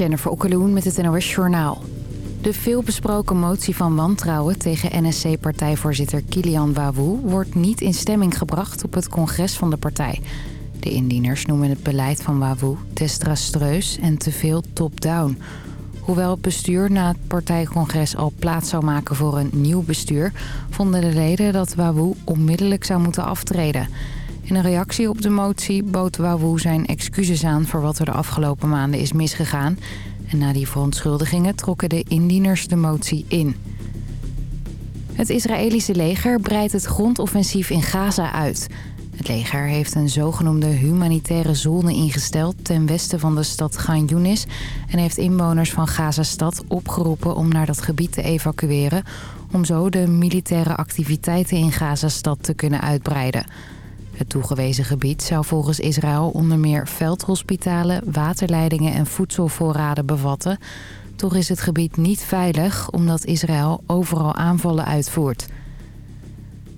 Jennifer Okkeloen met het NOS Journaal. De veelbesproken motie van wantrouwen tegen NSC-partijvoorzitter Kilian Wawoe... wordt niet in stemming gebracht op het congres van de partij. De indieners noemen het beleid van Wawoe desastreuus en te veel top-down. Hoewel het bestuur na het partijcongres al plaats zou maken voor een nieuw bestuur... vonden de leden dat Wawoe onmiddellijk zou moeten aftreden... In een reactie op de motie bood Wawoe zijn excuses aan... voor wat er de afgelopen maanden is misgegaan. En na die verontschuldigingen trokken de indieners de motie in. Het Israëlische leger breidt het grondoffensief in Gaza uit. Het leger heeft een zogenoemde humanitaire zone ingesteld... ten westen van de stad Gaan Yunis... en heeft inwoners van Gaza-stad opgeroepen om naar dat gebied te evacueren... om zo de militaire activiteiten in Gaza-stad te kunnen uitbreiden... Het toegewezen gebied zou volgens Israël onder meer veldhospitalen, waterleidingen en voedselvoorraden bevatten. Toch is het gebied niet veilig omdat Israël overal aanvallen uitvoert.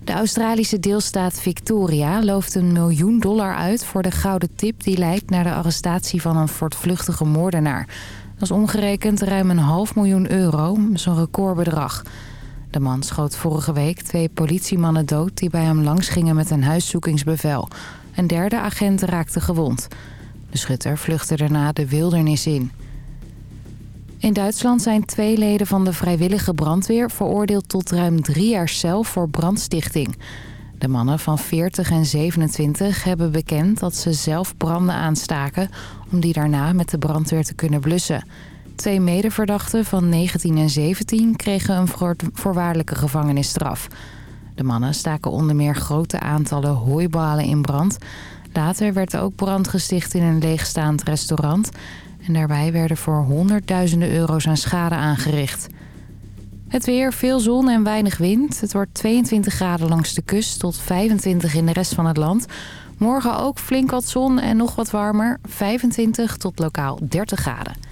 De Australische deelstaat Victoria looft een miljoen dollar uit voor de gouden tip die leidt naar de arrestatie van een voortvluchtige moordenaar. Dat is omgerekend ruim een half miljoen euro, zo'n recordbedrag. De man schoot vorige week twee politiemannen dood die bij hem langs gingen met een huiszoekingsbevel. Een derde agent raakte gewond. De schutter vluchtte daarna de wildernis in. In Duitsland zijn twee leden van de vrijwillige brandweer veroordeeld tot ruim drie jaar cel voor brandstichting. De mannen van 40 en 27 hebben bekend dat ze zelf branden aanstaken om die daarna met de brandweer te kunnen blussen. Twee medeverdachten van 19 en 17 kregen een voorwaardelijke gevangenisstraf. De mannen staken onder meer grote aantallen hooibalen in brand. Later werd ook brand gesticht in een leegstaand restaurant. En daarbij werden voor honderdduizenden euro's aan schade aangericht. Het weer, veel zon en weinig wind. Het wordt 22 graden langs de kust tot 25 in de rest van het land. Morgen ook flink wat zon en nog wat warmer. 25 tot lokaal 30 graden.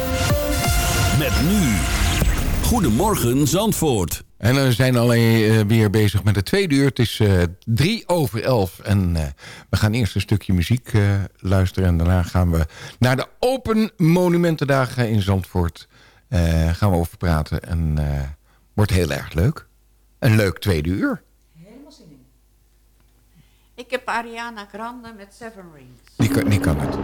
Met nu. Goedemorgen Zandvoort. En we zijn alleen uh, weer bezig met het tweede uur. Het is uh, drie over elf. En uh, we gaan eerst een stukje muziek luisteren. En daarna gaan we naar de Open Monumentendagen in Zandvoort. gaan we over praten. En wordt heel erg leuk. Een leuk tweede uur. Helemaal zin in. Ik heb Ariana Grande met Seven Rings. Die kan, die kan het.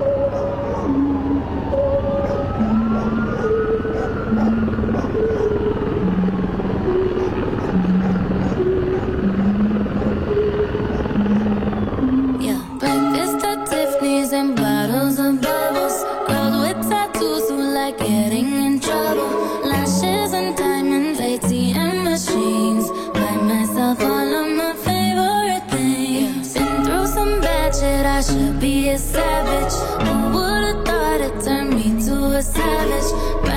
a savage. Who would've thought it turned me to a savage?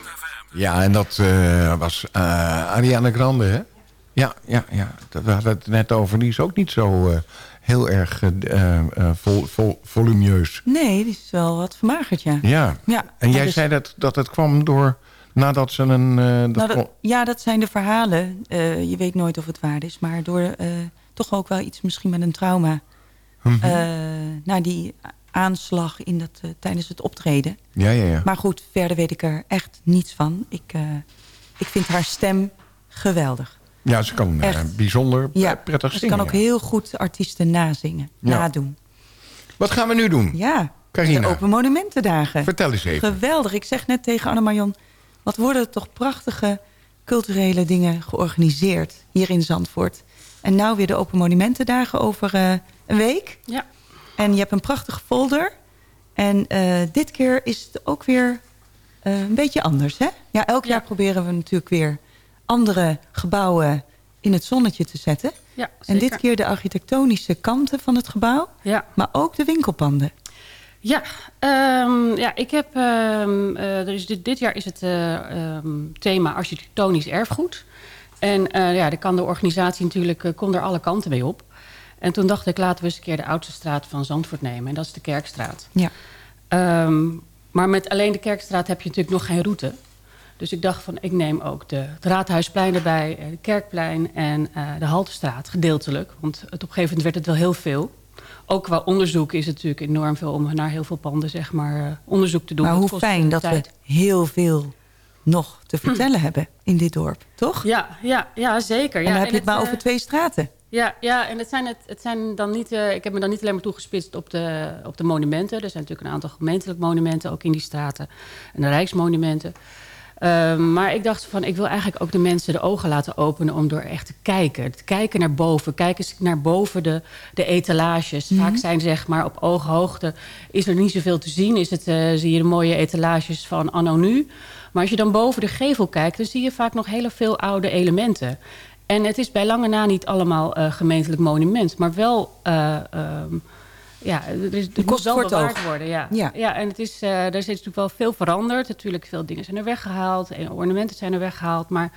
Ja, en dat eh, was eh, Ariana Grande, hè? Ja, ja, ja. Dat- We hadden het net over. Die is ook niet zo eh, heel erg vol, vol, volumeus. Nee, die is wel wat vermagerd, ja. Ja. Ja, En jij dus- zei dat, dat het kwam door... Nadat ze een... dat Nou, dat- ja, dat zijn de verhalen. Je weet nooit of het waar is. Maar door toch ook wel iets misschien met een trauma. Eh, na die aanslag in dat, eh, tijdens het optreden. ja, ja, ja. Maar goed, verder weet ik er echt niets van. Ik, eh, ik vind haar stem geweldig. Ja, ze kan eh, bijzonder Ja, prettig ze zingen. kan ook ja. heel goed artiesten nazingen, Ja. nadoen. Wat gaan we nu doen? Ja, Carina. de Open Monumentendagen. Vertel eens even. Geweldig. Ik zeg net tegen Anne-Marion... wat worden er toch prachtige culturele dingen georganiseerd hier in Zandvoort. En nou weer de Open Monumentendagen over eh, een week. Ja. En je hebt een prachtige folder. En eh, dit keer is het ook weer eh, een beetje anders, hè? Ja, elk jaar proberen we natuurlijk weer andere gebouwen in het zonnetje te zetten. Ja, En dit keer de architectonische kanten van het gebouw, Ja, maar ook de winkelpanden. ja, ehm, ja ik heb, ehm, eh, er is dit, dit jaar is het eh, ehm, thema architectonisch erfgoed. En ja, daar kan de organisatie natuurlijk, kon er alle kanten mee op. En toen dacht ik, laten we eens een keer de oudste straat van Zandvoort nemen. En dat is de Kerkstraat. Ja. Ehm, maar met alleen de Kerkstraat heb je natuurlijk nog geen route. Dus ik dacht van, ik neem ook de, het Raadhuisplein erbij, eh, de Kerkplein en eh, de Haltestraat gedeeltelijk. Want het, op een gegeven moment werd het wel heel veel. Ook qua onderzoek is het natuurlijk enorm veel om naar heel veel panden zeg maar, eh, onderzoek te doen. Maar Dat hoe fijn dat tijd. we heel veel nog te vertellen hebben in dit dorp, toch? Ja, ja, ja zeker. en ja, dan heb je het maar over twee straten. Ja, ja en het zijn, het, het zijn dan niet, eh, ik heb me dan niet alleen maar toegespitst op de, op de monumenten. Er zijn natuurlijk een aantal gemeentelijke monumenten ook in die straten. En de rijksmonumenten. Ehm, maar ik dacht van, ik wil eigenlijk ook de mensen de ogen laten openen om door echt te kijken. Te kijken naar boven. Kijken naar boven de, de etalages. Vaak zijn zeg maar op ooghoogte is er niet zoveel te zien. Is het, eh, zie je de mooie etalages van anno nu. Maar als je dan boven de gevel kijkt, dan zie je vaak nog heel veel oude elementen. En het is bij lange na niet allemaal eh, gemeentelijk monument, maar wel. eh, ehm, ja, er, is, het moet kost wel bewaard worden. Ja. Ja. Ja. en het is, eh, er is natuurlijk wel veel veranderd. Natuurlijk, veel dingen zijn er weggehaald. En ornamenten zijn er weggehaald. Maar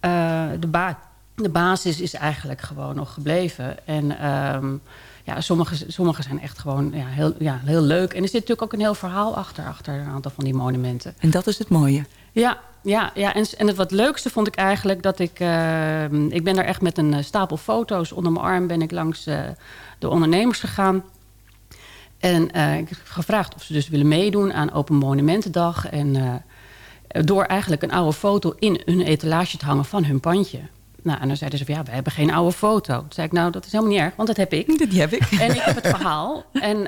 eh, de, ba de basis is eigenlijk gewoon nog gebleven. En ehm, ja, sommige, sommige zijn echt gewoon ja, heel, ja, heel leuk. En er zit natuurlijk ook een heel verhaal achter, achter een aantal van die monumenten. En dat is het mooie. Ja, ja, ja. En, en het wat leukste vond ik eigenlijk dat ik... eh, ik ben daar echt met een eh, stapel foto's onder mijn arm... ben ik langs eh, de ondernemers gegaan. En eh, ik heb gevraagd of ze dus willen meedoen aan Open Monumentendag. En door eigenlijk een oude foto in hun etalage te hangen van hun pandje. Nou, en dan zeiden ze van ja, we hebben geen oude foto. Toen zei ik nou, dat is helemaal niet erg, want dat heb ik. Die heb ik. En ik heb het verhaal. En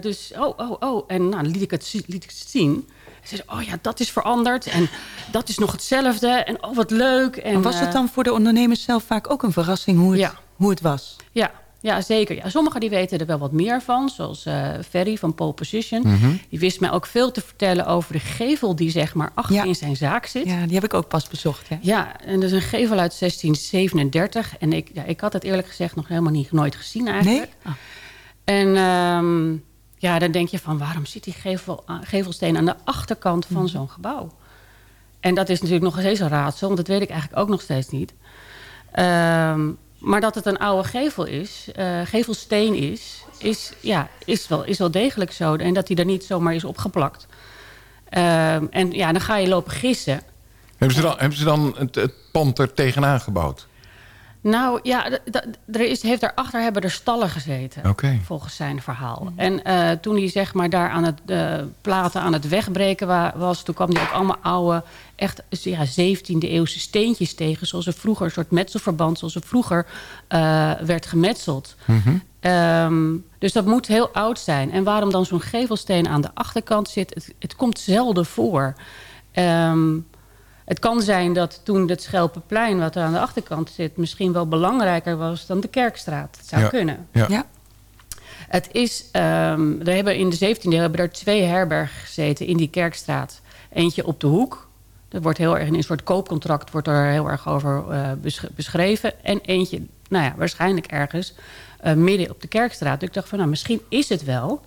dus, oh, oh, oh. En nou, liet ik het, liet ik het zien. En ze zei, oh ja, dat is veranderd. En dat is nog hetzelfde. En oh, wat leuk. En, was het eh, dan voor de ondernemers zelf vaak ook een verrassing hoe het, Ja. hoe het was? Ja, ja, zeker. Ja, sommigen die weten er wel wat meer van. Zoals eh Ferry van Pole Position. Mhm. Die wist mij ook veel te vertellen over de gevel... die zeg maar achter Ja. in zijn zaak zit. Ja, die heb ik ook pas bezocht. Ja. Ja, en dat is een gevel uit 1637. En ik, ja, ik had het eerlijk gezegd nog helemaal niet, nooit gezien Nee? eigenlijk. Ah. En ehm, ja, dan denk je van waarom zit die gevel, ah, gevelsteen aan de achterkant van zo'n gebouw? En dat is natuurlijk nog steeds een raadsel, want dat weet ik eigenlijk ook nog steeds niet. Ehm, maar dat het een oude gevel is, eh, gevelsteen is, is, ja, is, wel, is wel degelijk zo. En dat die er niet zomaar is opgeplakt. Ehm, en ja, dan ga je lopen gissen. Hebben ze dan, hebben ze dan het, het pand er tegenaan gebouwd? Nou ja, er is, heeft daarachter hebben er stallen gezeten. Volgens zijn verhaal. En eh, toen hij zeg maar daar aan het eh, platen aan het wegbreken wa- was... toen kwam hij ook allemaal oude, echt ja, 17e eeuwse steentjes tegen. Zoals er vroeger, een soort metselverband... zoals er vroeger eh, werd gemetseld. Ehm, dus dat moet heel oud zijn. En waarom dan zo'n gevelsteen aan de achterkant zit... het, het komt zelden voor. Ehm, het kan zijn dat toen het Schelpenplein, wat er aan de achterkant zit... misschien wel belangrijker was dan de Kerkstraat. Dat zou Ja. kunnen. Ja. Ja. Het is, ehm, er hebben in de 17e eeuw hebben er twee herbergen gezeten in die Kerkstraat. Eentje op de hoek. Dat wordt heel erg in een soort koopcontract wordt er heel erg over eh, besch- beschreven. En eentje, nou ja, waarschijnlijk ergens eh, midden op de Kerkstraat. Dus ik dacht van, nou, misschien is het wel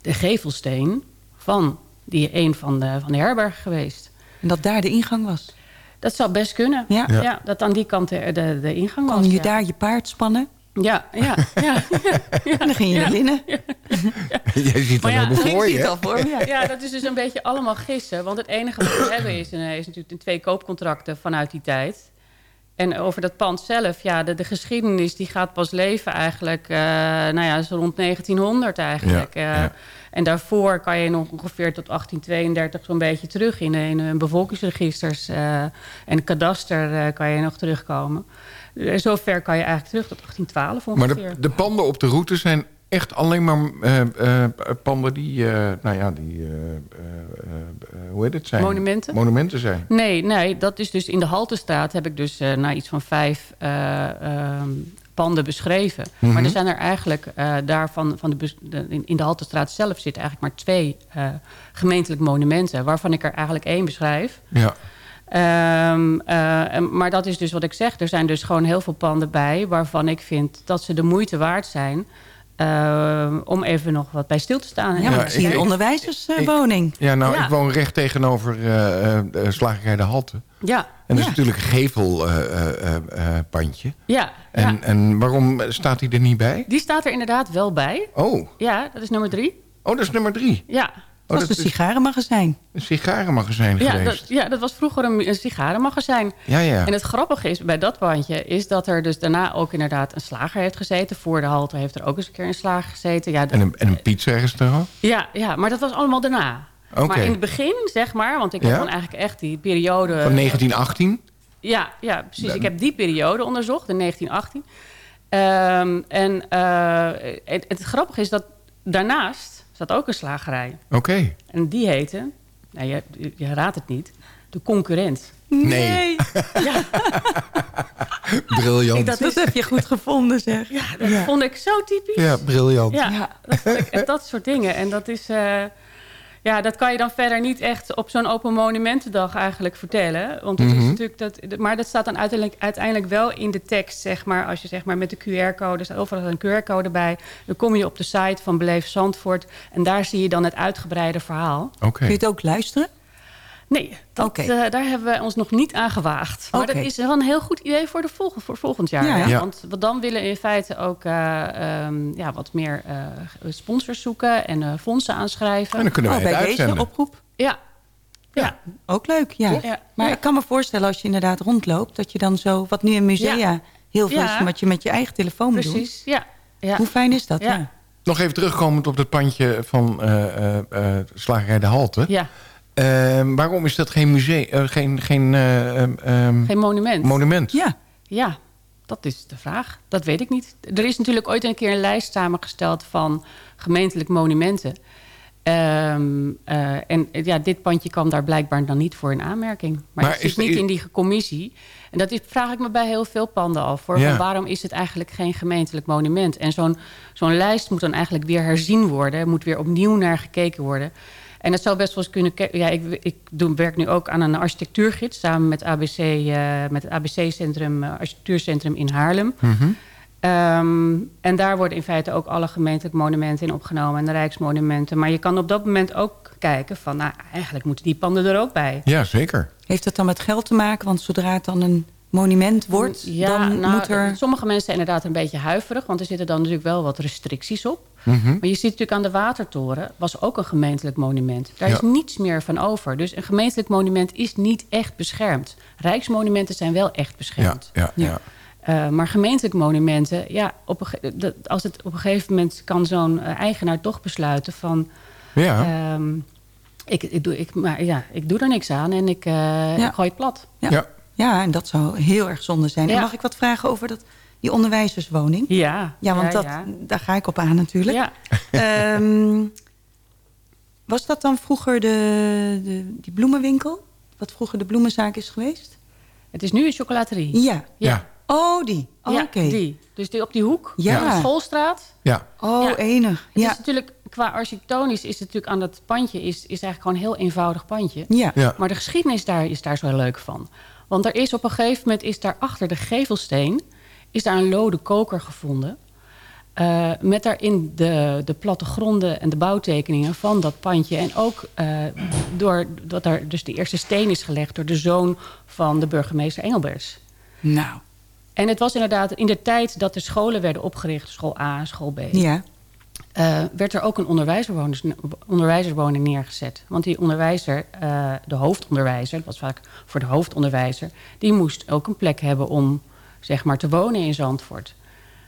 de gevelsteen van die een van de, van de herbergen geweest. En dat daar de ingang was. Dat zou best kunnen. Ja. Ja. dat aan die kant de, de, de ingang was. Kon je ja. daar je paard spannen Ja, ja, ja. en dan ging je naar binnen. Jij ziet dat ja, helemaal voor je. het hè? al voor me. Ja. Ja, dat is dus een beetje allemaal gissen. Want het enige wat we hebben is, een, is natuurlijk de twee koopcontracten vanuit die tijd. En over dat pand zelf, ja, de, de geschiedenis die gaat pas leven eigenlijk, eh, nou ja, zo rond 1900 eigenlijk. Ja, Eh, ja. En daarvoor kan je nog ongeveer tot 1832 zo'n beetje terug in, in de bevolkingsregisters eh, en kadaster eh, kan je nog terugkomen. Eh, Zover kan je eigenlijk terug tot 1812 Maar ongeveer. de, de panden op de route zijn echt alleen maar eh, eh, panden die, eh, nou ja, die, eh, eh, eh, hoe heet het zijn? Monumenten? Monumenten zijn. Nee, nee, dat is dus in de Haltestraat heb ik dus eh nou, iets van vijf eh, ehm, panden beschreven. Mhm. Maar er zijn er eigenlijk eh daarvan van de, in, de Haltestraat zelf zitten eigenlijk maar twee eh, gemeentelijk monumenten, waarvan ik er eigenlijk één beschrijf. Ja. Ehm, eh, maar dat is dus wat ik zeg. Er zijn dus gewoon heel veel panden bij waarvan ik vind dat ze de moeite waard zijn. Eh, om even nog wat bij stil te staan. Ja, maar Ja, ik zie een onderwijzerswoning. Ja, nou, Ja. ik woon recht tegenover eh, eh, de Slagerij de Halte. Ja, En dat is natuurlijk een gevelpandje. ja, en, ja. en waarom staat hij er niet bij? Die staat er inderdaad wel bij. Oh, Ja, dat is nummer drie. oh dat is nummer drie. Ja, Oh, Dat was een sigarenmagazijn. een sigarenmagazijn Ja geweest. dat, ja, dat was vroeger een, een sigarenmagazijn. Ja, ja. En het grappige is bij dat bandje... is dat er dus daarna ook inderdaad een slager heeft gezeten. Voor de halte heeft er ook eens een keer een slager gezeten. Ja, En een, en een pizza-restaurant? ja, ja, maar dat was allemaal daarna. Maar in het begin, zeg maar... want ik heb dan eigenlijk echt die periode... Van 1918? Ja, ja, precies. Ik heb die periode onderzocht, in 1918. Ehm, en eh, het, het grappige is dat daarnaast zat ook een slagerij. Oké. En die heette, nou, je, je raadt het niet, de concurrent. Nee. Ja, Briljant. dat Dat heb je goed gevonden, zeg. Ja, dat vond ik zo typisch. Ja, briljant. Ja. Dat, ik, dat soort dingen. En dat is... eh, ja, dat kan je dan verder niet echt op zo'n open monumentendag eigenlijk vertellen. Want het is Mhm. natuurlijk dat, maar dat staat dan uiteindelijk, uiteindelijk wel in de tekst, zeg maar. Als je zeg maar met de QR-code, er staat overal een QR-code bij. Dan kom je op de site van Beleef Zandvoort. En daar zie je dan het uitgebreide verhaal. Kun je het ook luisteren? Nee, dat, eh, daar hebben we ons nog niet aan gewaagd. Maar dat is wel een heel goed idee voor, de volg voor volgend jaar. Ja, Ja, ja. Want we dan willen in feite ook eh, ehm, ja, wat meer eh, sponsors zoeken en eh, fondsen aanschrijven. En dan kunnen wij Oh, het bij deze uitzenden. oproep? Ja. Ja. Ook leuk, ja. Ja. Maar Ja. ik kan me voorstellen als je inderdaad rondloopt... dat je dan zo, wat nu in musea Ja. heel veel Ja. is... wat je met je eigen telefoon moet doen. precies. Ja. Ja. Hoe fijn is dat? Ja. Ja. Nog even terugkomend op het pandje van eh, eh, eh, Slagerij de Halte. ja, waarom is dat geen museum, eh, geen, geen eh, ehm, ehm, geen monument. monument? ja. Ja, dat is de vraag. Dat weet ik niet. Er is natuurlijk ooit een keer een lijst samengesteld van gemeentelijk monumenten. Ehm, eh, en ja, dit pandje kwam daar blijkbaar dan niet voor in aanmerking. Maar, Maar het is zit niet de- in die commissie. En dat is, vraag ik me bij heel veel panden af. Voor, Ja. waarom is het eigenlijk geen gemeentelijk monument? En zo'n zo'n lijst moet dan eigenlijk weer herzien worden. Er moet weer opnieuw naar gekeken worden. En het zou best wel eens kunnen... Ja, ik, ik doe, werk nu ook aan een architectuurgids... samen met, ABC, eh, met het ABC-centrum, eh, architectuurcentrum in Haarlem. Mhm. Ehm, en daar worden in feite ook alle gemeentelijke monumenten in opgenomen... en de rijksmonumenten. Maar je kan op dat moment ook kijken van... nou, eigenlijk moeten die panden er ook bij. Ja, zeker. Heeft dat dan met geld te maken? Want zodra het dan een monument wordt... Ja, dan nou, moet er... sommige mensen zijn inderdaad een beetje huiverig... want er zitten dan natuurlijk wel wat restricties op. Mhm. Maar je ziet natuurlijk aan de Watertoren... was ook een gemeentelijk monument. Daar is niets meer van over. Dus een gemeentelijk monument is niet echt beschermd. Rijksmonumenten zijn wel echt Ja, beschermd. ja, ja. Eh, maar gemeentelijke monumenten, ja, op een, als het op een gegeven moment kan zo'n eh, eigenaar toch besluiten van. Ja. ehm, ik, ik, doe, ik, maar, ja, ik doe er niks aan en ik, eh, Ja. ik gooi het plat. Ja. Ja. Ja, en dat zou heel erg zonde zijn. Ja. mag ik wat vragen over dat, die onderwijzerswoning? Ja, Ja, want dat, ja. daar ga ik op aan natuurlijk. Ja. Ehm, was dat dan vroeger de, de, die bloemenwinkel? Wat vroeger de bloemenzaak is geweest? Het is nu een chocolaterie. Ja. Ja. Oh, die. Oh, Ja, Oké. die. Dus die op die hoek, Ja. de schoolstraat. Ja. Oh, Ja. enig. Het Ja. is natuurlijk, qua architectonisch is het natuurlijk aan dat pandje... is, is eigenlijk gewoon een heel eenvoudig pandje. Ja. Ja. Maar de geschiedenis daar is daar zo leuk van. Want er is op een gegeven moment is daar achter de gevelsteen... is daar een lode koker gevonden. Eh, met daarin de, de plattegronden en de bouwtekeningen van dat pandje. En ook eh door dat daar dus de eerste steen is gelegd... door de zoon van de burgemeester Engelbers. Nou, En het was inderdaad in de tijd dat de scholen werden opgericht... school A en school B... ja. Eh, werd er ook een onderwijzerswoning, onderwijzerswoning neergezet. Want die onderwijzer, eh, de hoofdonderwijzer... dat was vaak voor de hoofdonderwijzer... die moest ook een plek hebben om zeg maar, te wonen in Zandvoort.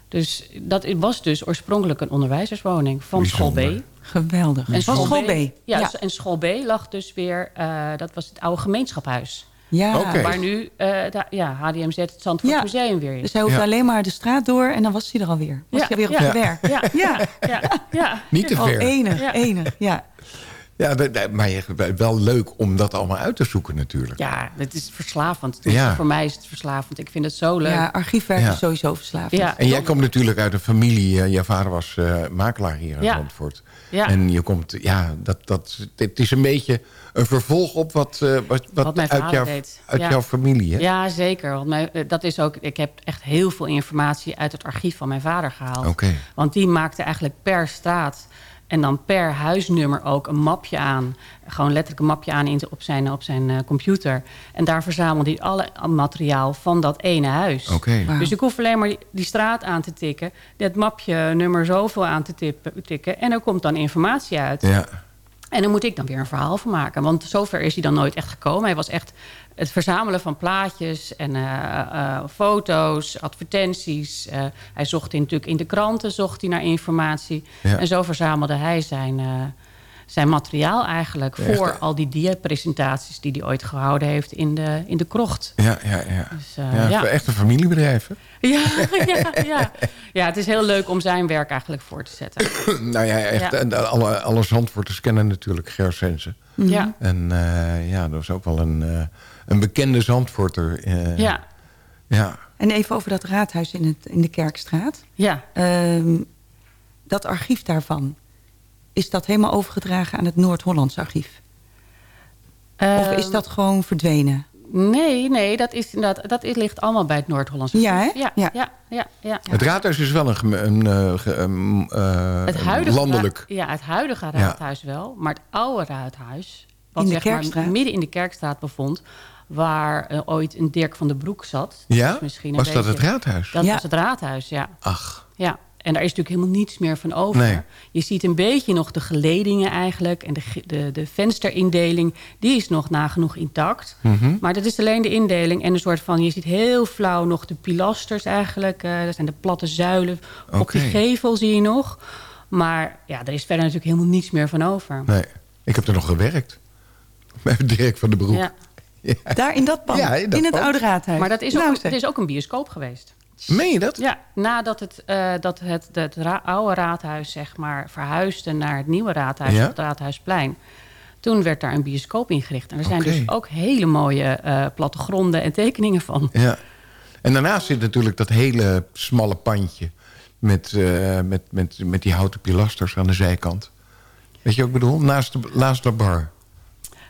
Dus dat was dus oorspronkelijk een onderwijzerswoning van school B. Geweldig. En school B. Ja, Ja. en school B lag dus weer... eh, dat was het oude gemeenschaphuis. Ja. Waar nu eh, da- ja, HDMZ, het Zandvoort Ja. Museum weer is. Dus hij hoeft Ja. alleen maar de straat door en dan was hij er alweer. Was Ja, hij weer op ja. zijn werk. Ja, Ja. ja, ja. Niet te Oh, ver. enig, Ja. enig. Ja. Ja, maar je- wel leuk om dat allemaal uit te zoeken natuurlijk. Ja, het is verslavend. Ja. Voor mij is het verslavend. Ik vind het zo leuk. ja, archiefwerk Ja. is sowieso verslavend. Ja. En jij komt natuurlijk uit een familie, eh, je vader was eh, makelaar hier in Ja. Zandvoort. Ja. En je komt, ja, dat, dat, het is een beetje een vervolg op wat, eh, wat, wat, Wat mijn uit, vader jouw, deed. uit Ja. jouw familie. Hè? Ja, zeker. Want mijn, dat is ook, ik heb echt heel veel informatie uit het archief van mijn vader gehaald. Oké. Want die maakte eigenlijk per straat en dan per huisnummer ook een mapje aan. Gewoon letterlijk een mapje aan in, op zijn, op zijn eh, computer. En daar verzamelde hij alle materiaal van dat ene huis. Oké. Wauw. Dus ik hoef alleen maar die, straat aan te tikken. Dat mapje nummer zoveel aan te tippen, tikken. En er komt dan informatie uit. Ja. En dan moet ik dan weer een verhaal van maken. Want zover is hij dan nooit echt gekomen. Hij was echt het verzamelen van plaatjes en eh, eh, foto's, advertenties. Eh, hij zocht in, natuurlijk in de kranten zocht hij naar informatie. Ja. En zo verzamelde hij zijn, zijn materiaal eigenlijk... Ja, voor al die dia-presentaties die hij ooit gehouden heeft in de, in de krocht. Ja, ja, ja. Dus, ja, echt een familiebedrijf. Hè? Ja, ja, ja. ja, het is heel leuk om zijn werk eigenlijk voor te zetten. nou ja, echt, en alle, alle Zandvoorters kennen natuurlijk Ger Sensen. Ja, En ja, dat was ook wel een, een bekende Zandvoorter. eh, ja, ja. En even over dat raadhuis in, het, in de Kerkstraat. ja. Ehm, dat archief daarvan, is dat helemaal overgedragen aan het Noord-Hollands archief? Of is Ehm, dat gewoon verdwenen? Nee, nee, dat, is inderdaad, dat is- ligt allemaal bij het Noord-Hollandse. Ja, Archief. hè? Ja, Ja. ja, ja, ja. Het raadhuis is wel een, een, eh, een, eh, Het een huidige, landelijk. ja, het huidige raadhuis wel. Maar het oude raadhuis, wat In de zeg maar midden in de Kerkstraat bevond... waar eh, ooit een Dirk van den Broek zat. Ja? een Was dat het raadhuis? Dat Ja. was het raadhuis, ja. Ach, ja. En daar is natuurlijk helemaal niets meer van over. Nee. Je ziet een beetje nog de geledingen eigenlijk... en de, de, de vensterindeling, die is nog nagenoeg intact. Mhm. Maar dat is alleen de indeling en een soort van... je ziet heel flauw nog de pilasters eigenlijk. eh dat zijn de platte zuilen. Op die gevel zie je nog. Maar ja, er is verder natuurlijk helemaal niets meer van over. nee. Ik heb er nog gewerkt. Met Dirk van den Broek. Ja. Daar in dat pand, Ja, in het pand. oude raadhuis. Maar dat is ook, Nou, het is ook een bioscoop geweest. Meen je dat? Ja, nadat het, eh, dat het, het ra- oude raadhuis zeg maar, verhuisde naar het nieuwe raadhuis Ja? op het Raadhuisplein. Toen werd daar een bioscoop ingericht. En er zijn dus ook hele mooie eh, plattegronden en tekeningen van. Ja. En daarnaast zit natuurlijk dat hele smalle pandje... met, eh, met, met, met die houten pilasters aan de zijkant. Weet je wat ik bedoel? Naast de, naast de bar.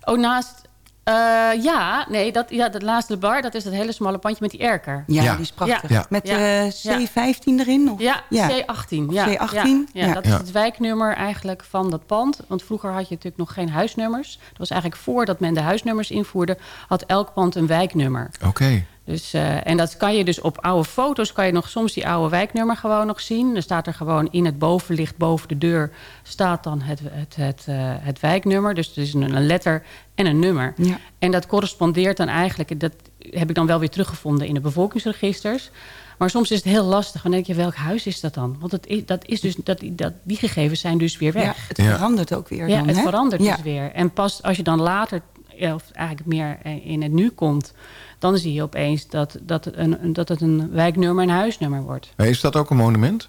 Oh, naast... eh, ja, nee, dat, ja, dat laatste bar, dat is dat hele smalle pandje met die erker. Ja, Ja. die is prachtig. Ja. Met Ja. eh, C15 erin? Of? Ja, Ja. C18. Of Ja, C18? Ja, ja, Ja. dat is het wijknummer eigenlijk van dat pand. Want vroeger had je natuurlijk nog geen huisnummers. Dat was eigenlijk voordat men de huisnummers invoerde... had elk pand een wijknummer. Oké. Dus, eh, en dat kan je dus op oude foto's... kan je nog soms die oude wijknummer gewoon nog zien. Er staat er gewoon in het bovenlicht boven de deur... staat dan het, het, het, eh, het wijknummer. Dus het is een, een letter en een nummer. Ja. En dat correspondeert dan eigenlijk... dat heb ik dan wel weer teruggevonden in de bevolkingsregisters... Maar soms is het heel lastig. Dan denk je, welk huis is dat dan? Want het is, dat is dus, dat, dat, die gegevens zijn dus weer weg. Ja, het Ja. verandert ook weer Ja, dan, het hè? verandert Ja. dus weer. En pas als je dan later, ja, of eigenlijk meer eh, in het nu komt... dan zie je opeens dat, dat, het, een, dat het een wijknummer en huisnummer wordt. Is dat ook een monument?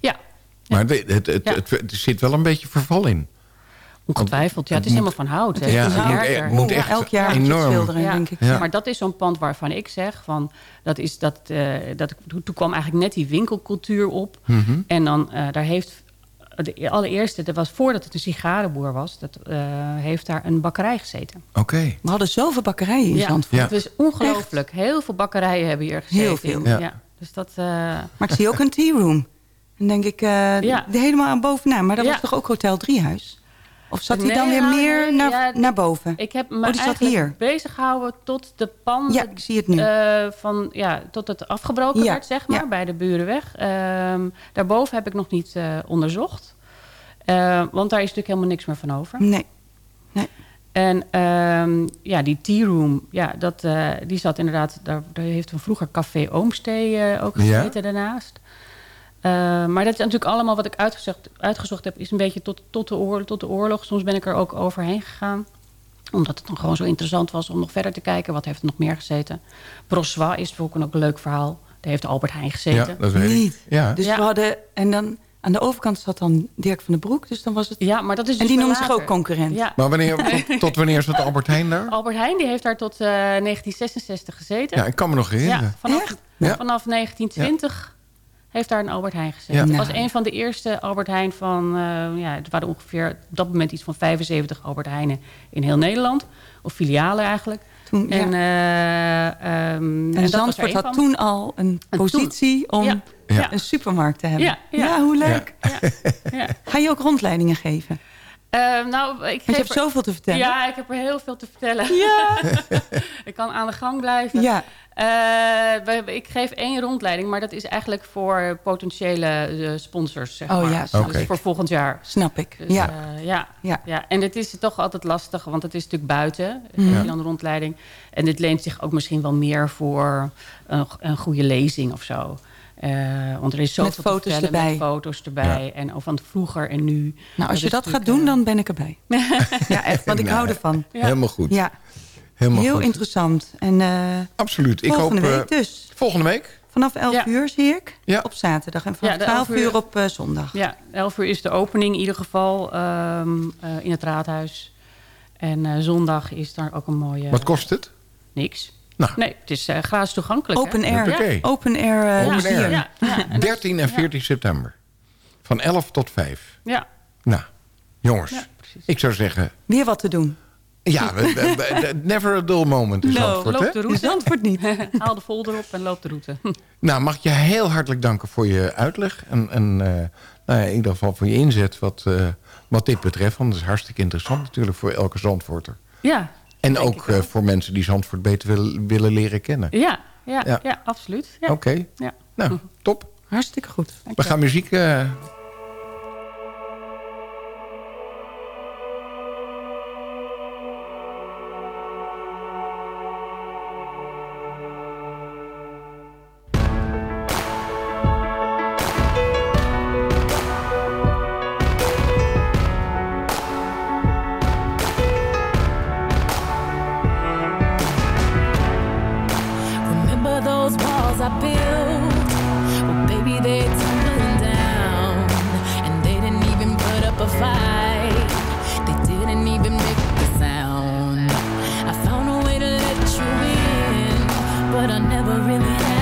Ja, Maar het, het, het, Ja. het- zit wel een beetje verval in. Ongetwijfeld. Ja, het is moet- helemaal van hout. hè. Ja, Het moet moet echt elk jaar enorm. schilderen, Ja. denk ik. Ja. Maar dat is zo'n pand waarvan ik zeg van dat is dat, eh, dat toen kwam eigenlijk net die winkelcultuur op Mhm. en dan eh, daar heeft de allereerste dat was voordat het een sigarenboer was dat eh, heeft daar een bakkerij gezeten. Oké. We hadden zoveel bakkerijen in Zandvoort. Ja. het is ongelooflijk. Heel veel bakkerijen hebben hier gezeten. Heel veel. Ja. Ja. Dus dat eh, Maar ik zie ook een tea room. En denk ik, eh, helemaal aan bovenaan. Maar dat Ja. was toch ook Hotel Driehuis? Of zat hij Nee, dan weer nou, meer nee, naar, ja, naar boven? ik heb me Oh, zat hier. bezig gehouden tot de panden Ja, ik zie het nu. Eh, van, ja, tot het afgebroken Ja, werd, zeg maar, ja. bij de Burenweg. Ehm, daarboven heb ik nog niet eh, onderzocht. Eh, want daar is natuurlijk helemaal niks meer van over. Nee. En ehm, ja, die tea room, ja, dat, eh, die zat inderdaad... Daar, daar heeft een vroeger Café Oomstee ook Ja. gezeten daarnaast. Eh, maar dat is natuurlijk allemaal wat ik uitgezocht, uitgezocht heb... is een beetje tot, tot, de oorlog, tot de oorlog. Soms ben ik er ook overheen gegaan omdat het dan gewoon zo interessant was om nog verder te kijken. Wat heeft er nog meer gezeten? Brossois is bijvoorbeeld ook een leuk verhaal. Daar heeft Albert Heijn Ja, gezeten. dat weet Niet. ik. Ja. Dus Ja. we hadden... En dan aan de overkant zat dan Dirk van den Broek. Dus dan was het... Ja, maar dat is en dus die veel noemde zich ook concurrent. Ja. Maar wanneer, tot, tot wanneer zat Albert Heijn daar? Albert Heijn die heeft daar tot eh, 1966 gezeten. Ja, ik kan me nog herinneren. Ja, vanaf, Echt? Ja. vanaf 1920 heeft daar een Albert Heijn gezeten. Ja. Het was een van de eerste Albert Heijn van... eh, ja, het waren ongeveer op dat moment iets van 75 Albert Heijnen in heel Nederland. Of filialen eigenlijk. Toen, ja. En, eh, ehm, En, er Zandvoort had van. toen al een En positie om Ja. Een supermarkt te hebben. Ja, ja. hoe leuk. Ja, ja. Ga je ook rondleidingen geven? Eh, nou, ik je hebt er- zoveel te vertellen. Ja, ik heb er heel veel te vertellen. Ja. ik kan aan de gang blijven. Ja. Eh, ik geef één rondleiding, maar dat is eigenlijk voor potentiële eh, sponsors. Zeg Oh maar. ja, Dus Oké. voor volgend jaar. Snap ik. Dus, ja. eh, ja. Ja. ja. En het is toch altijd lastig, want het is natuurlijk buiten. Dan de rondleiding. En dit leent zich ook misschien wel meer voor een, een goede lezing of zo. Eh, want er is zoveel Met foto's te erbij. met foto's erbij. En van vroeger en nu. Nou, als je dat gaat doen, eh, dan ben ik erbij. ja, echt. Want ik Nou, hou ervan. Ja. Helemaal goed. Ja, Helemaal heel goed. interessant. En eh, Absoluut. Ik volgende hoop, week dus. Volgende week? Vanaf 11 Ja. uur zie ik. Ja. Op zaterdag. En vanaf Ja, de 12 11 uur uur. op eh, zondag. Ja, 11 uur is de opening in ieder geval ehm, eh, in het raadhuis. En eh, zondag is daar ook een mooie... Wat kost het? Niks. Nou. Nee, het is eh, gratis toegankelijk. hè? Open air. Open air. eh, Open air. Ja, ja, en dat- 13 en 14 september. Van 11 tot 5. ja, Nou, jongens. Ik zou zeggen... Weer wat te doen. Ja, never a dull moment in No, Zandvoort? Loop de route. Zandvoort niet. Haal de folder op en loop de route. Nou, mag ik je heel hartelijk danken voor je uitleg. En, en eh, nou ja, in ieder geval voor je inzet wat, eh, wat dit betreft. Want dat is hartstikke interessant natuurlijk voor elke Zandvoorter. Ja, En ook eh, voor mensen die Zandvoort beter willen, willen leren kennen. ja, ja, Ja. ja. absoluut. Ja. Oké, Ja. nou, top. Hartstikke goed. We gaan muziek... eh, were really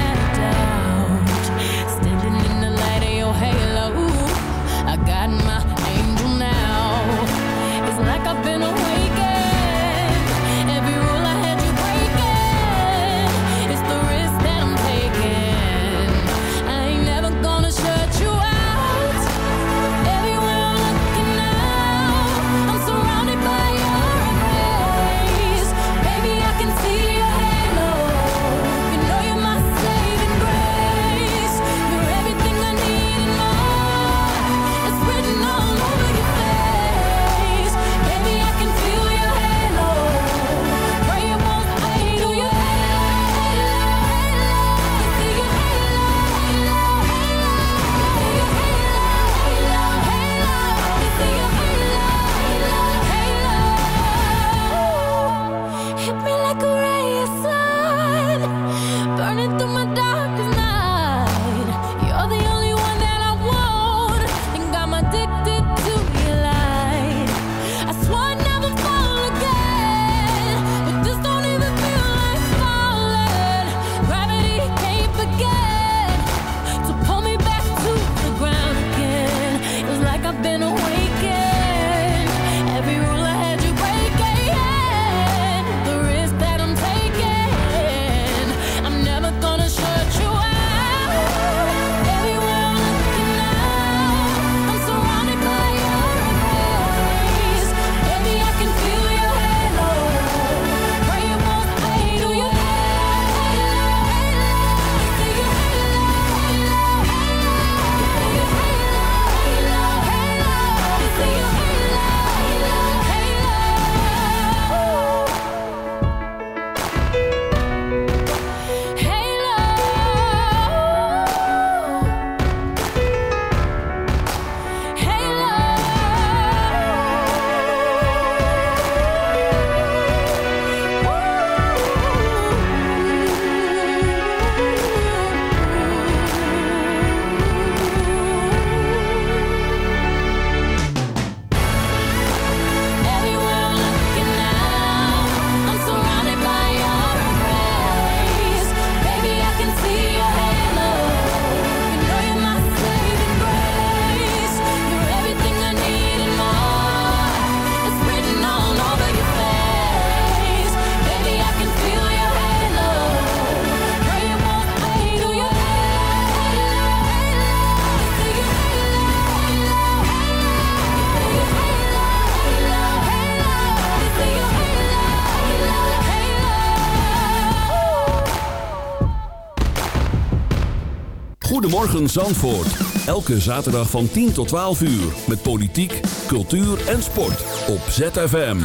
Goedemorgen Zandvoort. Elke zaterdag van 10 tot 12 uur. Met politiek, cultuur en sport. Op ZFM.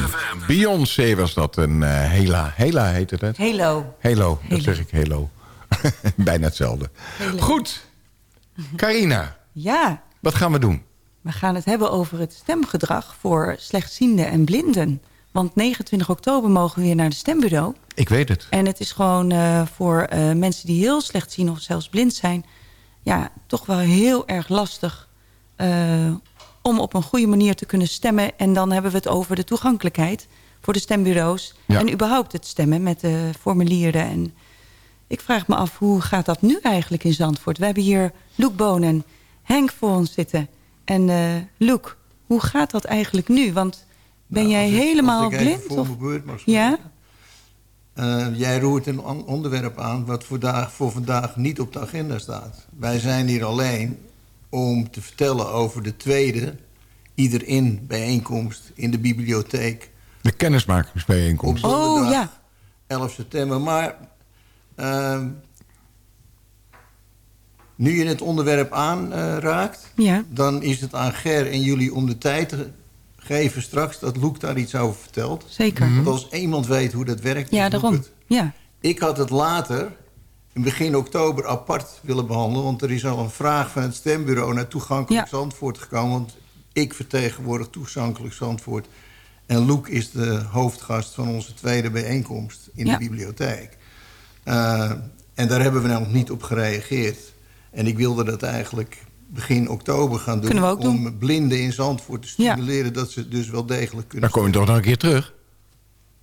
Beyoncé was dat. Een uh, Hela. Hela heet het? Halo. Halo, dat zeg ik. Halo. Bijna hetzelfde. Halo. Goed. Carina, Ja, wat gaan we doen? we gaan het hebben over het stemgedrag voor slechtzienden en blinden. Want 29 oktober mogen we weer naar de stembureau. Ik weet het. En het is gewoon uh, voor uh, mensen die heel slecht zien of zelfs blind zijn... ja, toch wel heel erg lastig uh, om op een goede manier te kunnen stemmen. En dan hebben we het over de toegankelijkheid voor de stembureaus. Ja. En überhaupt het stemmen met de formulieren. En ik vraag me af, hoe gaat dat nu eigenlijk in Zandvoort? We hebben hier Loek Boon en Henk voor ons zitten. En Loek, hoe gaat dat eigenlijk nu? Want ben Nou, jij ik- helemaal blind? voor Of? beurt Ja? Eh, jij roert een on- onderwerp aan wat voor, daag- voor vandaag niet op de agenda staat. Wij zijn hier alleen om te vertellen over de tweede ieder in bijeenkomst in de bibliotheek De kennismakingsbijeenkomst. op Oh, ja. 11 september. Maar ehm, nu je het onderwerp aanraakt, Ja. dan is het aan Ger en jullie om de tijd te geven straks dat Loek daar iets over vertelt. Zeker. Want als iemand weet hoe dat werkt, Ja, daarom. het. Ja. Ik had het later, in begin oktober, apart willen behandelen. Want er is al een vraag van het stembureau naar toegankelijk Ja. Zandvoort gekomen. Want ik vertegenwoordig toegankelijk Zandvoort. En Loek is de hoofdgast van onze tweede bijeenkomst in Ja. de bibliotheek. Eh, en daar hebben we nog niet op gereageerd. En ik wilde dat eigenlijk begin oktober gaan doen. Kunnen we ook om doen. blinden in Zandvoort te stimuleren... dat ze dus wel degelijk kunnen Dan kom je toch nog een keer terug.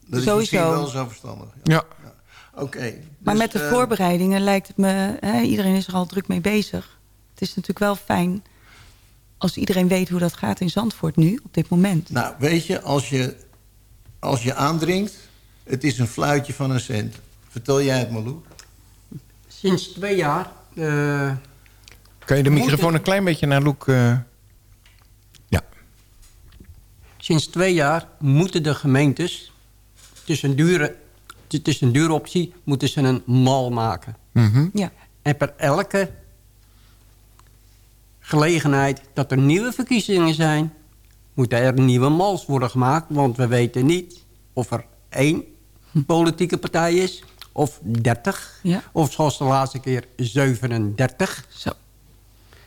Dat is Sowieso. misschien wel zo verstandig. Ja. Oké. Maar dus, met de eh, voorbereidingen lijkt het me... Hè, iedereen is er al druk mee bezig. Het is natuurlijk wel fijn als iedereen weet hoe dat gaat in Zandvoort nu, op dit moment. Nou, weet je, als je, als je aandringt... het is een fluitje van een cent. Vertel jij het maar, Lou. Sinds twee jaar... eh, Kan je de microfoon een klein beetje naar Loek... eh, Ja. sinds twee jaar moeten de gemeentes... Het is een dure, het is een dure optie, moeten ze een mal maken. Mhm. Ja, En per elke gelegenheid dat er nieuwe verkiezingen zijn... moeten er nieuwe mals worden gemaakt. Want we weten niet of er één politieke partij is... of 30, Ja. of zoals de laatste keer 37. zo.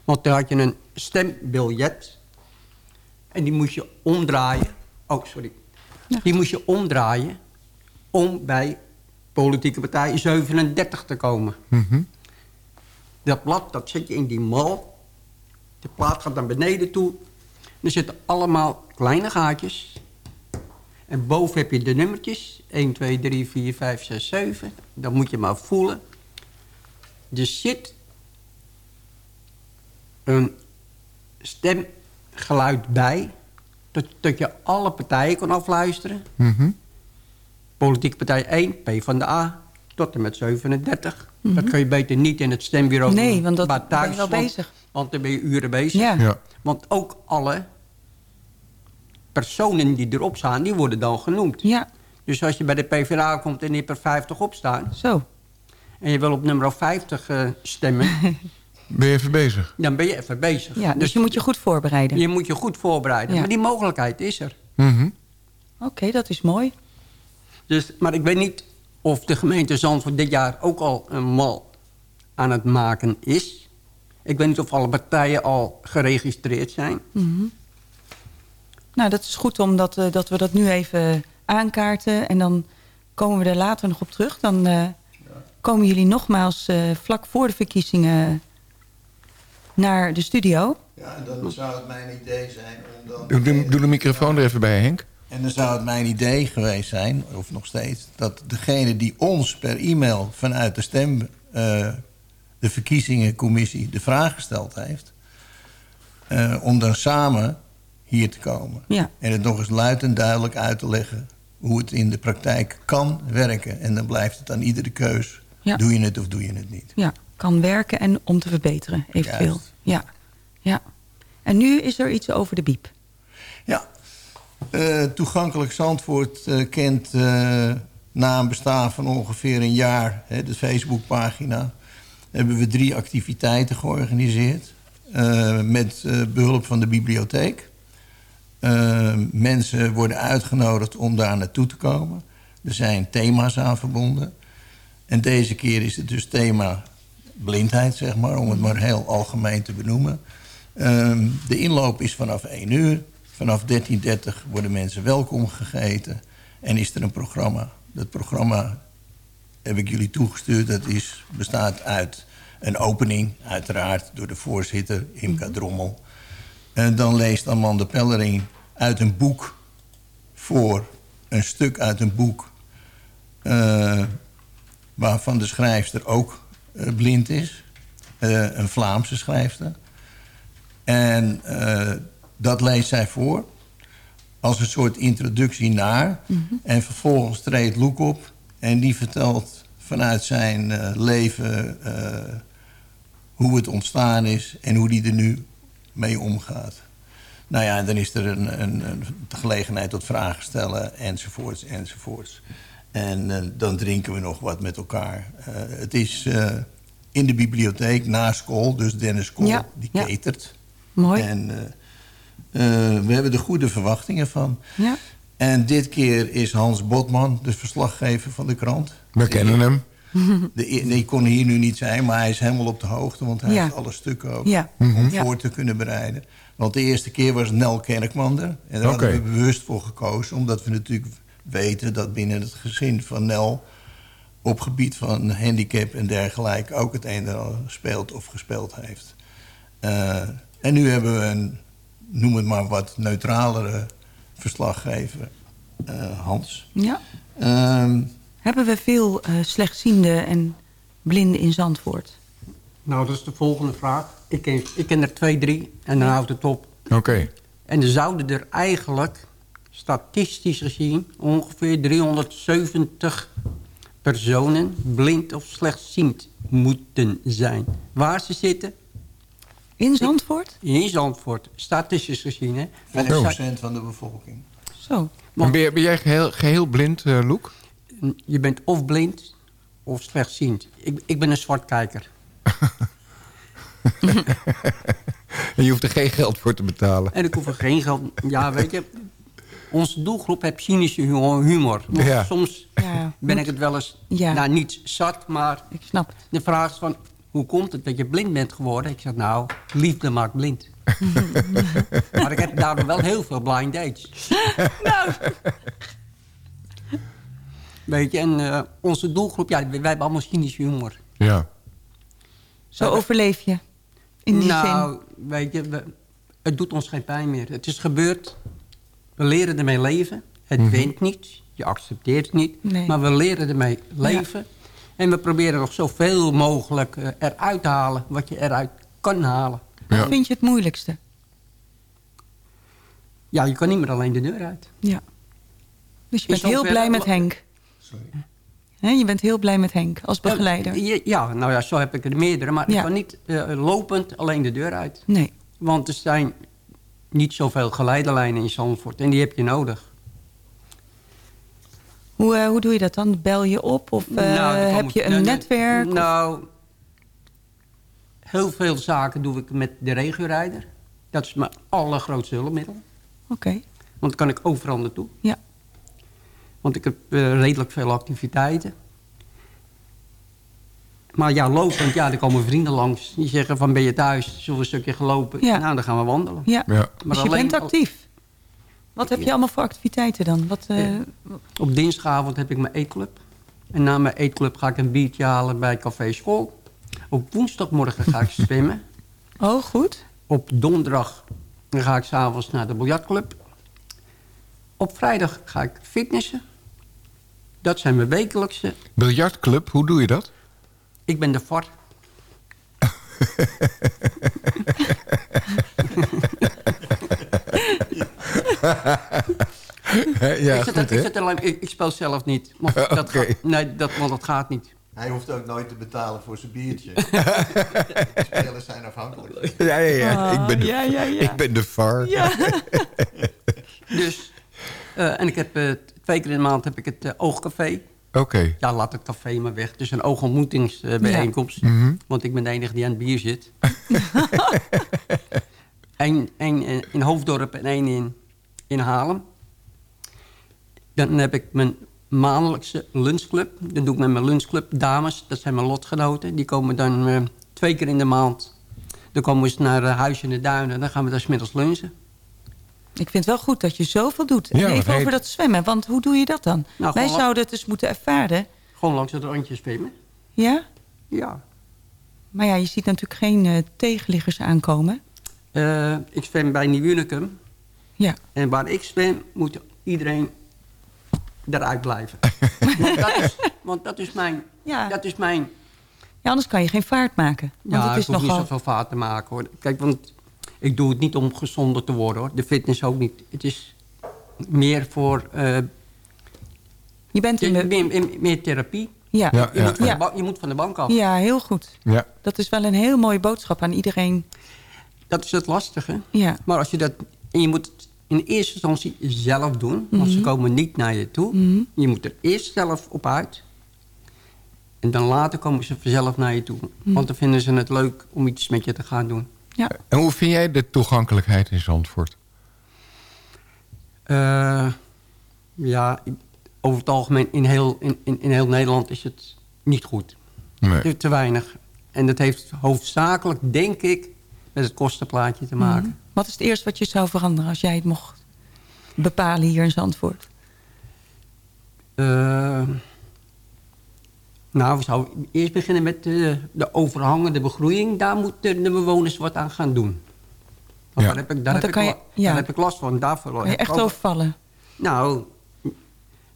Want dan had je een stembiljet. En die moest je omdraaien. Oh, sorry. Ja. Die moest je omdraaien om bij politieke partij 37 te komen. Mhm. Dat blad, dat zet je in die mal. De plaat gaat naar beneden toe. Er zitten allemaal kleine gaatjes. En boven heb je de nummertjes. 1, 2, 3, 4, 5, 6, 7. Dat moet je maar voelen. Er zit een stemgeluid bij. Dat, dat je alle partijen kan afluisteren. Mhm. Politieke partij 1, P van de A, tot en met 37. Dat kun je beter niet in het stembureau Mhm. Nee, doen, want dat maar ben thuis, je wel want- bezig. Want dan ben je uren bezig. Ja. Ja. Want ook alle personen die erop staan, die worden dan genoemd. Ja, Dus als je bij de PvdA komt en je hebt er 50 op staan... zo. en je wil op nummer 50 eh, stemmen, Ben je even bezig? dan ben je even bezig. Ja, dus, je moet je goed voorbereiden. je moet je goed voorbereiden. Ja. Maar die mogelijkheid is er. Mhm. Oké, dat is mooi. Dus, maar ik weet niet of de gemeente Zandvoort dit jaar ook al een mal aan het maken is. Ik weet niet of alle partijen al geregistreerd zijn. Nou, dat is goed omdat eh, dat we dat nu even aankaarten. En dan komen we er later nog op terug. Dan eh, komen jullie nogmaals eh, vlak voor de verkiezingen naar de studio. Ja, en dan zou het mijn idee zijn om dan... Doe de, doe de microfoon er even bij, Henk. En dan zou het mijn idee geweest zijn, of nog steeds... dat degene die ons per e-mail vanuit de stem... eh, de verkiezingencommissie de vraag gesteld heeft... eh, om dan samen hier te komen. Ja. En het nog eens luid en duidelijk uit te leggen... hoe het in de praktijk kan werken. En dan blijft het aan iedere keus. Ja. Doe je het of doe je het niet? Ja, kan werken en om te verbeteren, eventueel. Juist. Ja, ja. En nu is er iets over de biep. Ja, Eh, toegankelijk Zandvoort eh, kent eh, na een bestaan van ongeveer een jaar... Hè, de Facebookpagina... hebben we drie activiteiten georganiseerd. Uh, met uh, behulp van de bibliotheek. Uh, mensen worden uitgenodigd om daar naartoe te komen. Er zijn thema's aan verbonden. En deze keer is het dus thema blindheid, zeg maar, om het maar heel algemeen te benoemen. Ehm, de inloop is vanaf 1 uur. Vanaf 13.30 worden mensen welkom gegeten. En is er een programma. Dat programma heb ik jullie toegestuurd. Dat is, bestaat uit een opening, uiteraard door de voorzitter, Imka Drommel. En dan leest Amanda Pellering uit een boek voor een stuk uit een boek... Uh, waarvan de schrijfster ook blind is. Uh, een Vlaamse schrijfster. En dat leest zij voor als een soort introductie naar. Mm -hmm. En vervolgens treedt Loek op en die vertelt vanuit zijn uh, leven uh, hoe het ontstaan is en hoe die er nu mee omgaat. Nou ja, dan is er een, een, een gelegenheid tot vragen stellen enzovoorts enzovoorts. En uh, dan drinken we nog wat met elkaar. het is in de bibliotheek na school, dus Dennis Kool, ja, die ja. catert. Mooi. En we hebben er goede verwachtingen van. Ja. En dit keer is Hans Botman, de verslaggever van de krant. We kennen hem. De, die kon hier nu niet zijn, maar hij is helemaal op de hoogte... want hij Ja. heeft alle stukken ook Ja. om Ja. voor te kunnen bereiden. Want de eerste keer was Nel Kerkman er. En daar hadden Oké. we bewust voor gekozen... omdat we natuurlijk weten dat binnen het gezin van Nel... op gebied van handicap en dergelijke... ook het een en ander speelt of gespeeld heeft. Eh, en nu hebben we een, noem het maar wat neutralere verslaggever... eh, Hans. Ja. Ehm, Hebben we veel eh, slechtzienden en blinden in Zandvoort? Nou, dat is de volgende vraag. Ik ken, ik ken er twee, drie en dan houdt het op. Oké. En er zouden er eigenlijk, statistisch gezien... ongeveer 370 personen blind of slechtziend moeten zijn. Waar ze zitten? In Zandvoort? In Zandvoort, statistisch gezien. Hè? 5% van de bevolking. Zo. Ben, jij- ben jij geheel, geheel blind, eh Loek? Je bent of blind of slechtziend. Ik, ik ben een zwartkijker. En je hoeft er geen geld voor te betalen. En ik hoef er geen geld... Ja, weet je... Onze doelgroep heeft cynische hu- humor. Ja. Soms Ja, ben ik het wel eens... Ja. Nou, niet zat, maar Ik snap het. de vraag is van... Hoe komt het dat je blind bent geworden? Ik zeg, nou, liefde maakt blind. maar ik heb daardoor wel heel veel blind dates. Nou. Weet je, en eh, onze doelgroep... Ja, wij, wij hebben allemaal cynische humor. Ja. Zo overleef je. In die nou, zin. weet je, we- het doet ons geen pijn meer. Het is gebeurd. We leren ermee leven. Het wint niet. Je accepteert het niet. Nee. Maar we leren ermee leven. En we proberen nog zoveel mogelijk eh, eruit te halen. Wat je eruit kan halen. Wat Ja. vind je het moeilijkste? Ja, je kan niet meer alleen de deur uit. Ja. Dus je bent heel blij met Henk. Sorry. Je bent heel blij met Henk als begeleider. Ja, ja, nou ja, zo heb ik er meerdere. Maar Ja. ik kan niet eh, lopend alleen de deur uit. Nee. Want er zijn niet zoveel geleiderlijnen in Zandvoort. En die heb je nodig. Hoe, eh, hoe doe je dat dan? Bel je op of eh, Nou, er heb je een nee, netwerk? of- Nou, heel veel zaken doe ik met de regiorijder. Dat is mijn allergrootste hulpmiddel. Oké. Want dan kan ik overal naartoe. Ja. Want ik heb eh, redelijk veel activiteiten. Maar ja, lopend, ja, er komen vrienden langs. Die zeggen van, ben je thuis? Zullen we een stukje gelopen? Ja. Nou, dan gaan we wandelen. Ja. Ja. Dus je alleen bent actief. Wat heb je allemaal voor activiteiten dan? Wat, eh, Ja. Op dinsdagavond heb ik mijn eetclub. En na mijn eetclub ga ik een biertje halen bij Café School. Op woensdagmorgen ga ik zwemmen. Oh, goed. Op donderdag dan ga ik s'avonds naar de biljartclub. Op vrijdag ga ik fitnessen. Dat zijn mijn wekelijkse. Biljartclub, hoe doe je dat? Ik ben de VAR. Ja, ik, zit, goed ik, zit alleen, ik, ik speel zelf niet. Eh, dat, gaat, nee, dat, want dat gaat niet. Hij hoeft ook nooit te betalen voor zijn biertje. De spelers zijn afhankelijk. Ja, ja, ja. Oh, ik, ben de, ja, ja, ja. ik ben de VAR. Ja. Dus, eh, en ik heb eh, twee keer in de maand heb ik het eh, Oogcafé. Oké. Ja, laat het café maar weg. Is een oogontmoetingsbijeenkomst. Mhm. Want ik ben de enige die aan het bier zit. Eén één in Hoofddorp en één in, in Haarlem. Dan heb ik mijn maandelijkse lunchclub. Dat doe ik met mijn lunchclub dames. Dat zijn mijn lotgenoten. Die komen dan eh, twee keer in de maand. Dan komen we eens naar uh, Huis in de Duinen. Dan gaan we daar 's middags lunchen. Ik vind het wel goed dat je zoveel doet. En even heet- over dat zwemmen, want hoe doe je dat dan? Nou, Wij zouden het dus moeten ervaren. Gewoon langs het randje zwemmen. Ja? Ja. Maar ja, je ziet natuurlijk geen eh, tegenliggers aankomen. Eh, ik zwem bij Nieuw-Unicum. Ja. En waar ik zwem, moet iedereen eruit blijven. want, dat is, want dat is mijn... Ja. Dat is mijn Ja, anders kan je geen vaart maken. Want ja, het is ik hoef nogal... niet zoveel vaart te maken. Hoor. Kijk, want ik doe het niet om gezonder te worden. hoor. De fitness ook niet. Het is meer voor... eh, je bent in de... meer, meer, meer therapie. Ja. Je, Ja, moet je moet van de bank af. Ja, heel goed. Ja. Dat is wel een heel mooie boodschap aan iedereen. Dat is het lastige. Ja. Maar als je dat... En je moet het in eerste instantie zelf doen. Want ze Mhm. komen niet naar je toe. Mhm. Je moet er eerst zelf op uit. En dan later komen ze vanzelf naar je toe. Mhm. Want dan vinden ze het leuk om iets met je te gaan doen. Ja. En hoe vind jij de toegankelijkheid in Zandvoort? Eh, ja, over het algemeen in heel, in, in, in heel Nederland is het niet goed. Nee. Te, te weinig. En dat heeft hoofdzakelijk, denk ik, met het kostenplaatje te maken. Mhm. Wat is het eerste wat je zou veranderen als jij het mocht bepalen hier in Zandvoort? Eh, nou, we zouden eerst beginnen met de, de overhangende begroeiing. Daar moeten de bewoners wat aan gaan doen. Want Ja. daar, heb ik, daar, heb ik, je- ja. daar heb ik last van. Daarvoor Kan je echt ook- overvallen? Nou,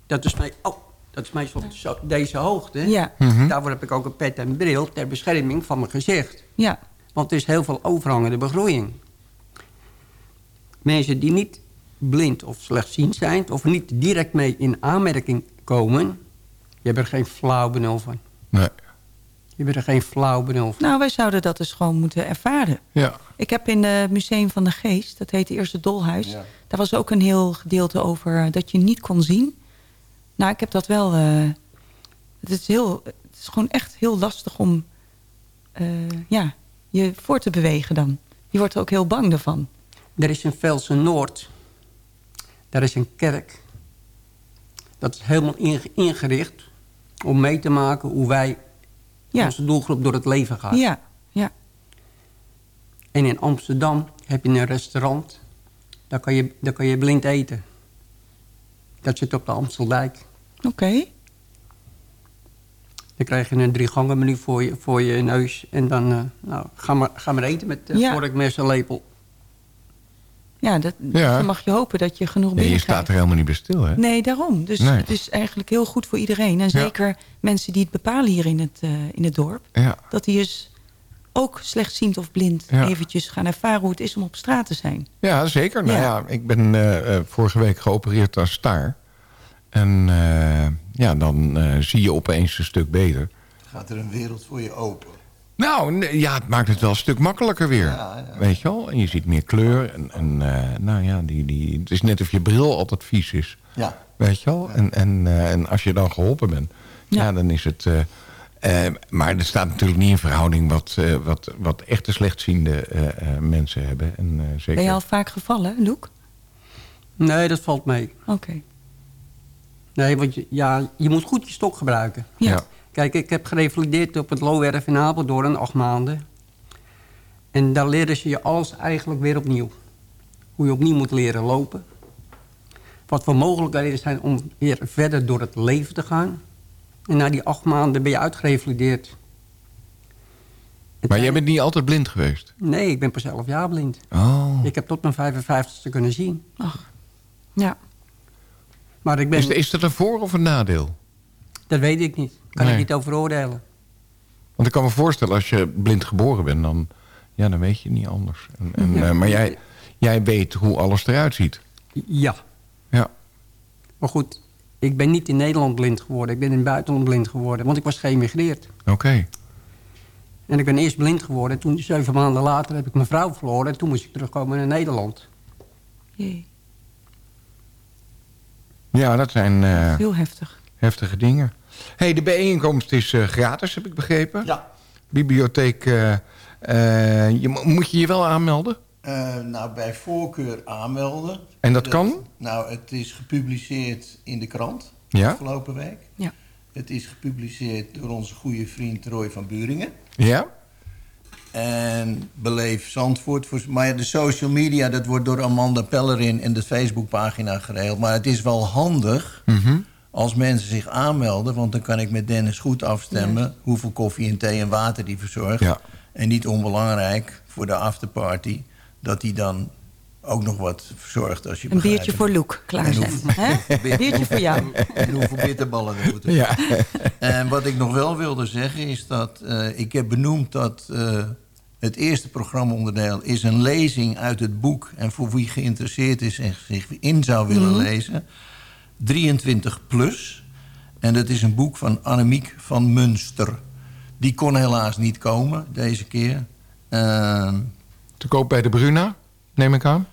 dat is mij, oh, dat is meestal op zo- deze hoogte. Ja. Mhm. Daarvoor heb ik ook een pet en bril ter bescherming van mijn gezicht. Ja. Want er is heel veel overhangende begroeiing. Mensen die niet blind of slechtziend zijn... of niet direct mee in aanmerking komen... je hebt er geen flauw benul van. Nee. Je hebt er geen flauw benul van. Nou, wij zouden dat dus gewoon moeten ervaren. Ja. Ik heb in het Museum van de Geest, dat heet Eerste Dolhuis... daar was ook een heel gedeelte over eh, dat je niet kon zien. Nou, ik heb dat wel... eh, het, is heel, het is gewoon echt heel lastig om eh, ja, je voor te bewegen dan. Je wordt er ook heel bang ervan. Er is in Velsen Noord... daar is een kerk. Dat is helemaal inge- ingericht... om mee te maken hoe wij... Ja. onze doelgroep door het leven gaat. Ja, ja. En in Amsterdam heb je een restaurant. Daar kan je, daar kan je blind eten. Dat zit op de Amsteldijk. Oké. Dan krijg je een drie gangen menu voor je, voor je neus. En dan eh, nou, ga, maar, ga maar eten met uh, Ja. vork, mes en lepel. Ja, dat, Ja. dan mag je hopen dat je genoeg Nee, je staat er helemaal niet bij stil, hè? Nee, daarom. Dus Nee. het is eigenlijk heel goed voor iedereen. En zeker mensen die het bepalen hier in het, eh, in het dorp. Ja. Dat die dus ook slechtziend of blind Ja. eventjes gaan ervaren hoe het is om op straat te zijn. Ja, zeker. Nou Ja. ja, ik ben eh, eh, vorige week geopereerd aan staar. En eh, ja, dan eh, zie je opeens een stuk beter. Gaat er een wereld voor je open. Nou, ja, het maakt het wel een stuk makkelijker weer. Ja, ja. Weet je wel? En je ziet meer kleur. En, en eh, nou ja, die, die, het is net of je bril altijd vies is. Ja. Weet je wel? En, en, eh, en als je dan geholpen bent, ja, dan is het... eh, eh, maar er staat natuurlijk niet in verhouding wat, eh, wat, wat echte slechtziende eh, eh, mensen hebben. En, eh, zeker... Ben je al vaak gevallen, Loek? Nee, dat valt mee. Oké. Nee, want je, ja, je moet goed je stok gebruiken. Ja. Kijk, ik heb gerevalideerd op het Loowerf in Apeldoorn, acht maanden. En daar leren ze je alles eigenlijk weer opnieuw. Hoe je opnieuw moet leren lopen. Wat voor mogelijkheden er zijn om weer verder door het leven te gaan. En na die acht maanden ben je uitgerevalideerd. Maar jij bent niet altijd blind geweest? Nee, ik ben pas elf jaar blind. Oh. Ik heb tot mijn 55ste kunnen zien. Ja. Maar ik ben... Is, is dat een voor- of een nadeel? Dat weet ik niet. Kan Nee. ik niet over oordelen. Want ik kan me voorstellen, als je blind geboren bent, dan, ja, dan weet je het niet anders. En, en, Ja. eh, maar jij, jij weet hoe alles eruit ziet. Ja. Ja. Maar goed, ik ben niet in Nederland blind geworden. Ik ben in het buitenland blind geworden. Want ik was geëmigreerd. Oké. En ik ben eerst blind geworden. Toen, zeven maanden later, heb ik mijn vrouw verloren. En toen moest ik terugkomen naar Nederland. Jee. Ja, dat zijn eh, Heel heftig. heftige dingen. Hey, de bijeenkomst is eh, gratis, heb ik begrepen. Ja. Bibliotheek, eh, eh, je, mo- moet je je wel aanmelden? Eh, nou, bij voorkeur aanmelden. En dat kan? Nou, het is gepubliceerd in de krant Ja. afgelopen week. Ja. Het is gepubliceerd door onze goede vriend Roy van Buringen. Ja? En Beleef Zandvoort. Voor, maar ja, de social media, dat wordt door Amanda Pellerin en de Facebookpagina geregeld. Maar het is wel handig Mhm. Als mensen zich aanmelden. Want dan kan ik met Dennis goed afstemmen... hoeveel koffie en thee en water die verzorgt. Ja. En niet onbelangrijk voor de afterparty... dat hij dan ook nog wat verzorgt als je Een begrijpt. biertje voor Loek klaarzetten. hè? Een biertje voor jou. En hoeveel bitterballen er moeten Ja. En wat ik nog wel wilde zeggen is dat... eh, ik heb benoemd dat eh, het eerste programmaonderdeel... is een lezing uit het boek. En voor wie geïnteresseerd is en zich in zou willen Mhm. lezen... 23 plus. En dat is een boek van Annemiek van Munster. Die kon helaas niet komen deze keer. Ehm, Te koop bij de Bruna, neem ik aan?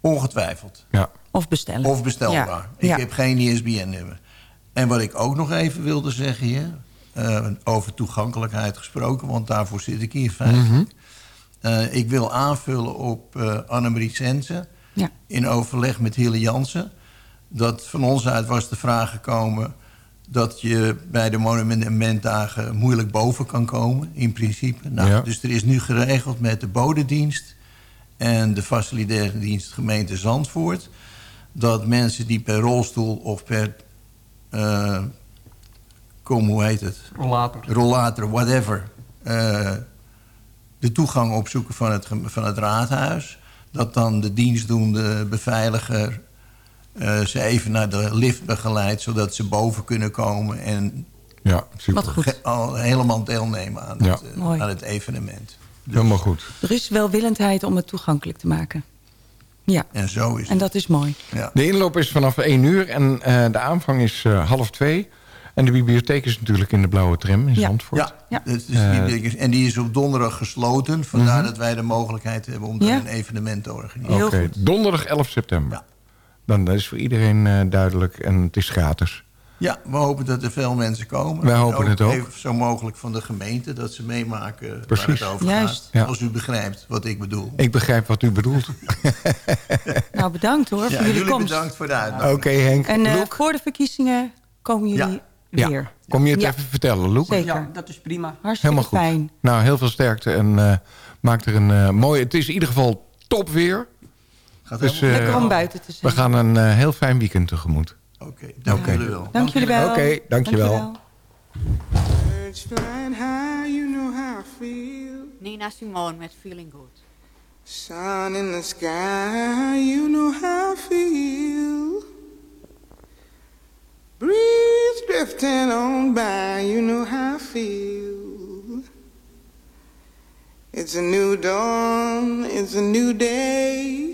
ongetwijfeld. Ja. Of bestellen. Of bestelbaar. Ja. Ik Ja. heb geen ISBN-nummer. En wat ik ook nog even wilde zeggen hier... eh, over toegankelijkheid gesproken, want daarvoor zit ik hier feitelijk. Mhm. Eh, ik wil aanvullen op eh Annemarie Sensen... Ja. in overleg met Hille Jansen... dat van ons uit was de vraag gekomen... dat je bij de monumentdagen moeilijk boven kan komen, in principe. Nou, Ja. Dus er is nu geregeld met de bodedienst... en de facilitaire dienst gemeente Zandvoort... dat mensen die per rolstoel of per... eh, kom, hoe heet het? Rollator. Rollator, whatever... eh, de toegang opzoeken van het, van het raadhuis. Dat dan de dienstdoende beveiliger eh, ze even naar de lift begeleidt... zodat ze boven kunnen komen en Ja, super. Wat goed. al helemaal deelnemen aan, Ja. het, eh, aan het evenement. Helemaal goed. Er is welwillendheid om het toegankelijk te maken. Ja, En zo is en dat is mooi. Ja. De inloop is vanaf 1 uur en eh, de aanvang is eh, half 2. En de bibliotheek is natuurlijk in de blauwe tram in Ja. Zandvoort. Ja, Ja. die- en die is op donderdag gesloten. Vandaar dat wij de mogelijkheid hebben om daar Ja. een evenement te organiseren. Heel Oké, donderdag 11 september. Dan dat is voor iedereen eh, duidelijk en het is gratis. Ja, we hopen dat er veel mensen komen. Wij En hopen het ook. Even zo mogelijk van de gemeente, dat ze meemaken Precies. waar het over Juist. gaat. Ja. Als u begrijpt wat ik bedoel. Ik begrijp wat u bedoelt. Nou, bedankt hoor Ja, voor jullie jullie komst. bedankt voor de Oké uitnodiging. Henk. En Loek? voor de verkiezingen komen jullie Ja. weer. Kom je het Ja. even vertellen, Loek? Zeker. Ja, dat is prima. Hartstikke Helemaal goed. fijn. Nou, heel veel sterkte en eh maak er een eh mooie... Het is in ieder geval top weer. Gaat Dus, helemaal- eh, Lekker om buiten te We zijn. gaan een eh, heel fijn weekend tegemoet. Oké, dank Oké. jullie wel. Dank jullie wel. Oké, know how I feel. Nina Simone met Feeling Good. Sun in the sky, you know how I feel. Breeze drifting on by, you know how I feel. It's a new dawn, it's a new day.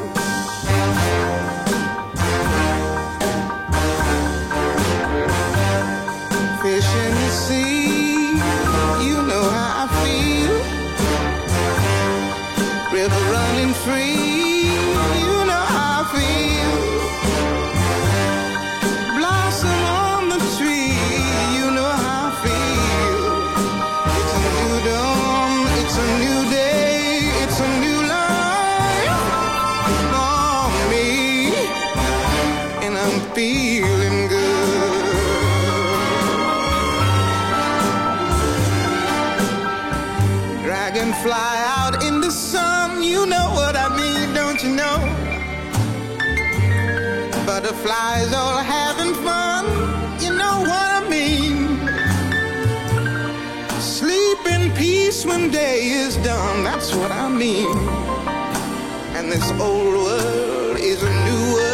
Peace when day is done, that's what I mean. And this old world is a new world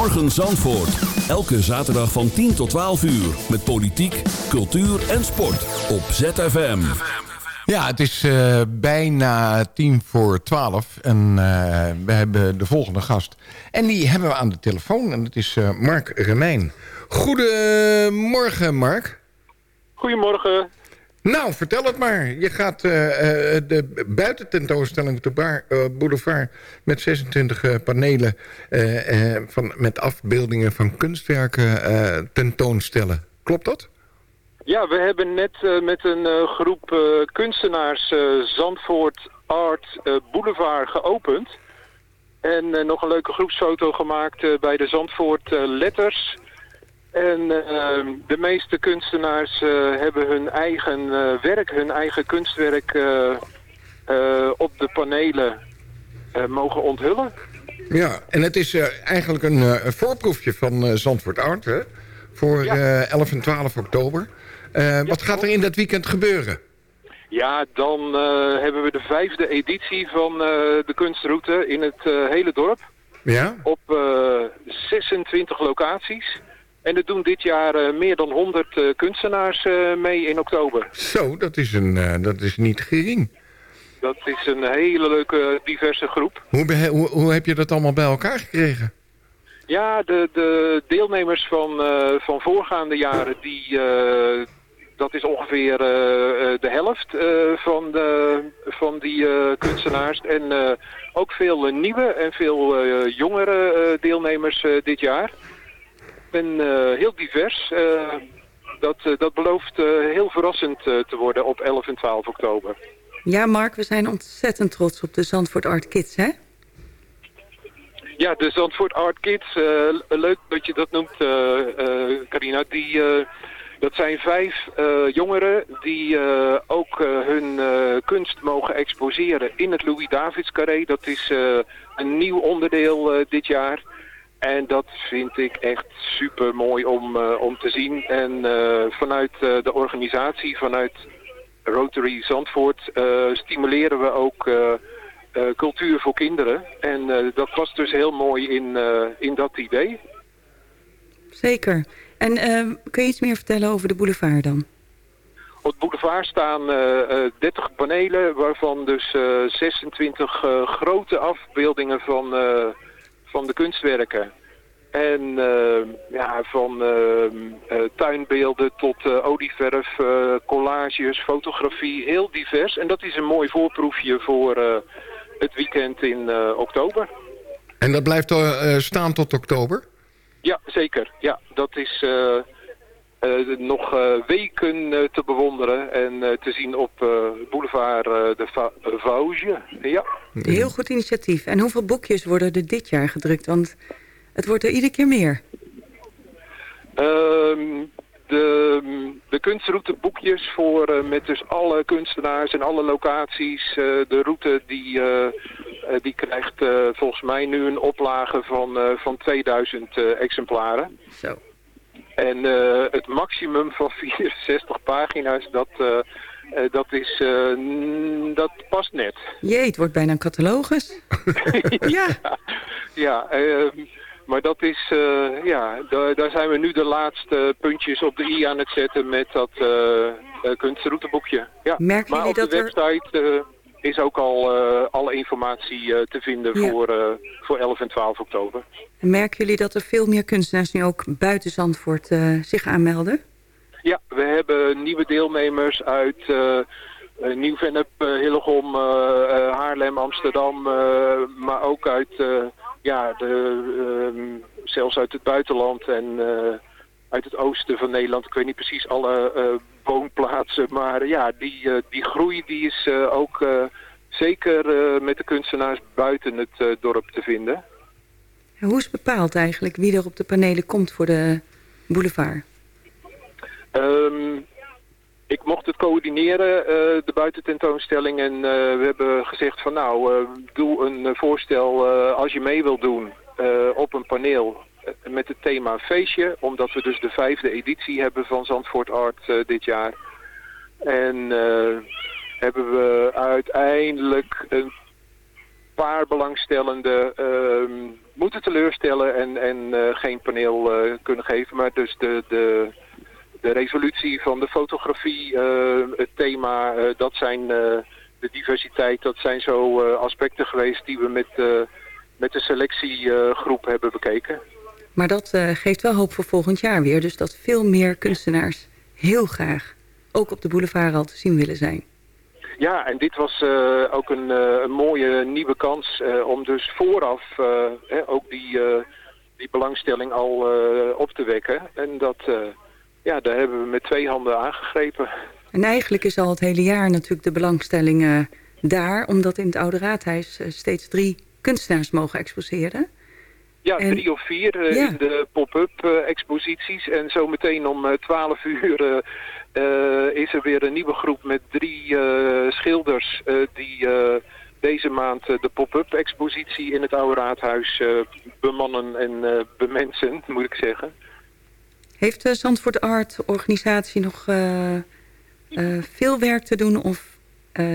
Goedemorgen Zandvoort. Elke zaterdag van 10 tot 12 uur. Met politiek, cultuur en sport. Op ZFM. Ja, het is eh, bijna tien voor twaalf. En uh, we hebben de volgende gast. En die hebben we aan de telefoon. En dat is uh, Mark Remijn. Goedemorgen, Mark. Goedemorgen. Nou, vertel het maar. Je gaat de buitententoonstelling op de bar, boulevard... met 26 panelen van, met afbeeldingen van kunstwerken tentoonstellen. Klopt dat? Ja, we hebben net met een groep kunstenaars Zandvoort Art Boulevard geopend. En nog een leuke groepsfoto gemaakt bij de Zandvoort Letters. En de meeste kunstenaars hebben hun eigen werk, hun eigen kunstwerk op de panelen mogen onthullen. Ja, en het is eigenlijk een voorproefje van Zandvoort Art, hè? Voor ja. 11 en 12 oktober. Wat gaat er in dat weekend gebeuren? Ja, dan hebben we de vijfde editie van de kunstroute in het hele dorp. Ja? Op 26 locaties. En er doen dit jaar meer dan 100 kunstenaars mee in oktober. Zo, dat is, een, dat is niet gering. Dat is een hele leuke, diverse groep. Hoe, hoe, hoe heb je dat allemaal bij elkaar gekregen? Ja, de, de deelnemers van, van voorgaande jaren... die dat is ongeveer uh, de helft van, de, van die kunstenaars. En ook veel nieuwe en veel jongere deelnemers dit jaar. En heel divers. dat, dat belooft heel verrassend te worden op 11 en 12 oktober. Ja, Mark, we zijn ontzettend trots op de Zandvoort Art Kids, hè? Ja, de Zandvoort Art Kids. leuk dat je dat noemt, Carina. Die dat zijn vijf uh, jongeren die uh, ook uh, hun kunst mogen exposeren in het Louis Davids Carré. Dat is een nieuw onderdeel dit jaar. En dat vind ik echt super mooi om, om te zien. En vanuit de organisatie, vanuit Rotary Zandvoort, stimuleren we ook cultuur voor kinderen. En dat was dus heel mooi in, in dat idee. Zeker. En kun je iets meer vertellen over de boulevard dan? Op de boulevard staan uh, uh, 30 panelen, waarvan dus 26 grote afbeeldingen van, van de kunstwerken. En ja, van tuinbeelden tot olieverf, collages, fotografie, heel divers. En dat is een mooi voorproefje voor het weekend in oktober. En dat blijft staan tot oktober? Ja, zeker. Ja, dat is uh, uh, nog uh, weken te bewonderen en te zien op boulevard de Va Vosges. Ja. Heel goed initiatief. En hoeveel boekjes worden er dit jaar gedrukt? Want het wordt er iedere keer meer. Um, de, de kunstrouteboekjes voor uh, met dus alle kunstenaars en alle locaties. De route die, die krijgt volgens mij nu een oplage van, van 2000 exemplaren. Zo. En het maximum van 64 pagina's, dat, dat, is, dat past net. Jee, het wordt bijna een catalogus. ja. Ja, ehm, maar dat is, ja, daar, zijn we nu de laatste puntjes op de i aan het zetten met dat kunstrouteboekje. Ja. Merken maar op dat de website is ook al alle informatie te vinden ja. voor, voor 11 en 12 oktober. En merken jullie dat er veel meer kunstenaars nu ook buiten Zandvoort zich aanmelden? Ja, we hebben nieuwe deelnemers uit... Uh, Nieuw-Vennep, uh, Hillegom, uh, Haarlem, Amsterdam, maar ook uit ja, de, um, zelfs uit het buitenland en uit het oosten van Nederland. Ik weet niet precies alle woonplaatsen, maar ja, die, die groei die is ook zeker met de kunstenaars buiten het dorp te vinden. En hoe is bepaald eigenlijk wie er op de panelen komt voor de boulevard? Um, ik mocht het coördineren, uh, de buitententoonstelling. En uh, we hebben gezegd van nou, uh, doe een voorstel als je mee wilt doen op een paneel met het thema feestje. Omdat we dus de vijfde editie hebben van Zandvoort Art dit jaar. En hebben we uiteindelijk een paar belangstellenden ehm, moeten teleurstellen en, en eh, geen paneel eh, kunnen geven. Maar dus de, de, de resolutie van de fotografie, eh, het thema, eh, dat zijn eh, de diversiteit, dat zijn zo eh, aspecten geweest die we met, eh, met de selectiegroep hebben bekeken. Maar dat eh, geeft wel hoop voor volgend jaar weer. Dus dat veel meer kunstenaars heel graag ook op de boulevard al te zien willen zijn. Ja, en dit was eh, ook een, eh, een mooie nieuwe kans om dus vooraf eh, hè, ook die, die belangstelling al op te wekken. En dat, ja, daar hebben we met twee handen aangegrepen. En eigenlijk is al het hele jaar natuurlijk de belangstelling daar... omdat in het Oude Raadhuis steeds drie kunstenaars mogen exposeren. Ja, En- drie of vier eh, Ja. in de pop-up eh, exposities. En zometeen om eh, 12 uur is er weer een nieuwe groep met drie schilders... die deze maand de pop-up expositie in het Oude Raadhuis bemannen en bemensen, moet ik zeggen. Heeft de Zandvoort Art organisatie nog veel werk te doen... of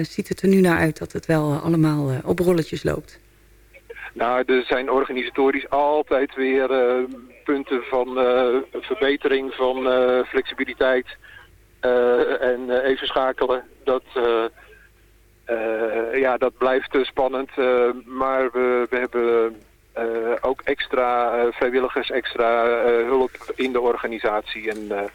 ziet het er nu naar uit dat het wel allemaal op rolletjes loopt? Nou, er zijn organisatorisch altijd weer eh, punten van eh, verbetering, van eh, flexibiliteit en even schakelen. Dat, ja, dat blijft spannend, maar we, we hebben ook extra vrijwilligers, extra hulp in de organisatie. En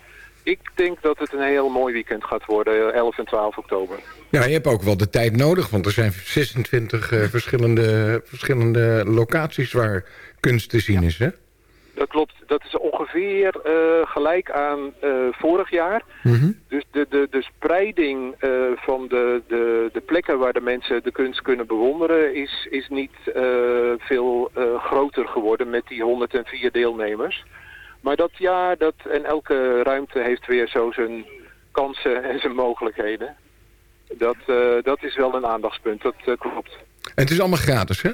ik denk dat het een heel mooi weekend gaat worden, 11 en 12 oktober. Ja, je hebt ook wel de tijd nodig, want er zijn 26 eh, verschillende, verschillende locaties waar kunst te zien is, hè? Dat klopt. Dat is ongeveer eh, gelijk aan eh, vorig jaar. Mhm. Dus de, de, de spreiding eh, van de, de, de plekken waar de mensen de kunst kunnen bewonderen... is, is niet eh, veel eh, groter geworden met die 104 deelnemers. Maar dat jaar dat, en elke ruimte heeft weer zo zijn kansen en zijn mogelijkheden. Dat, eh, dat is wel een aandachtspunt, dat eh, klopt. En het is allemaal gratis, hè?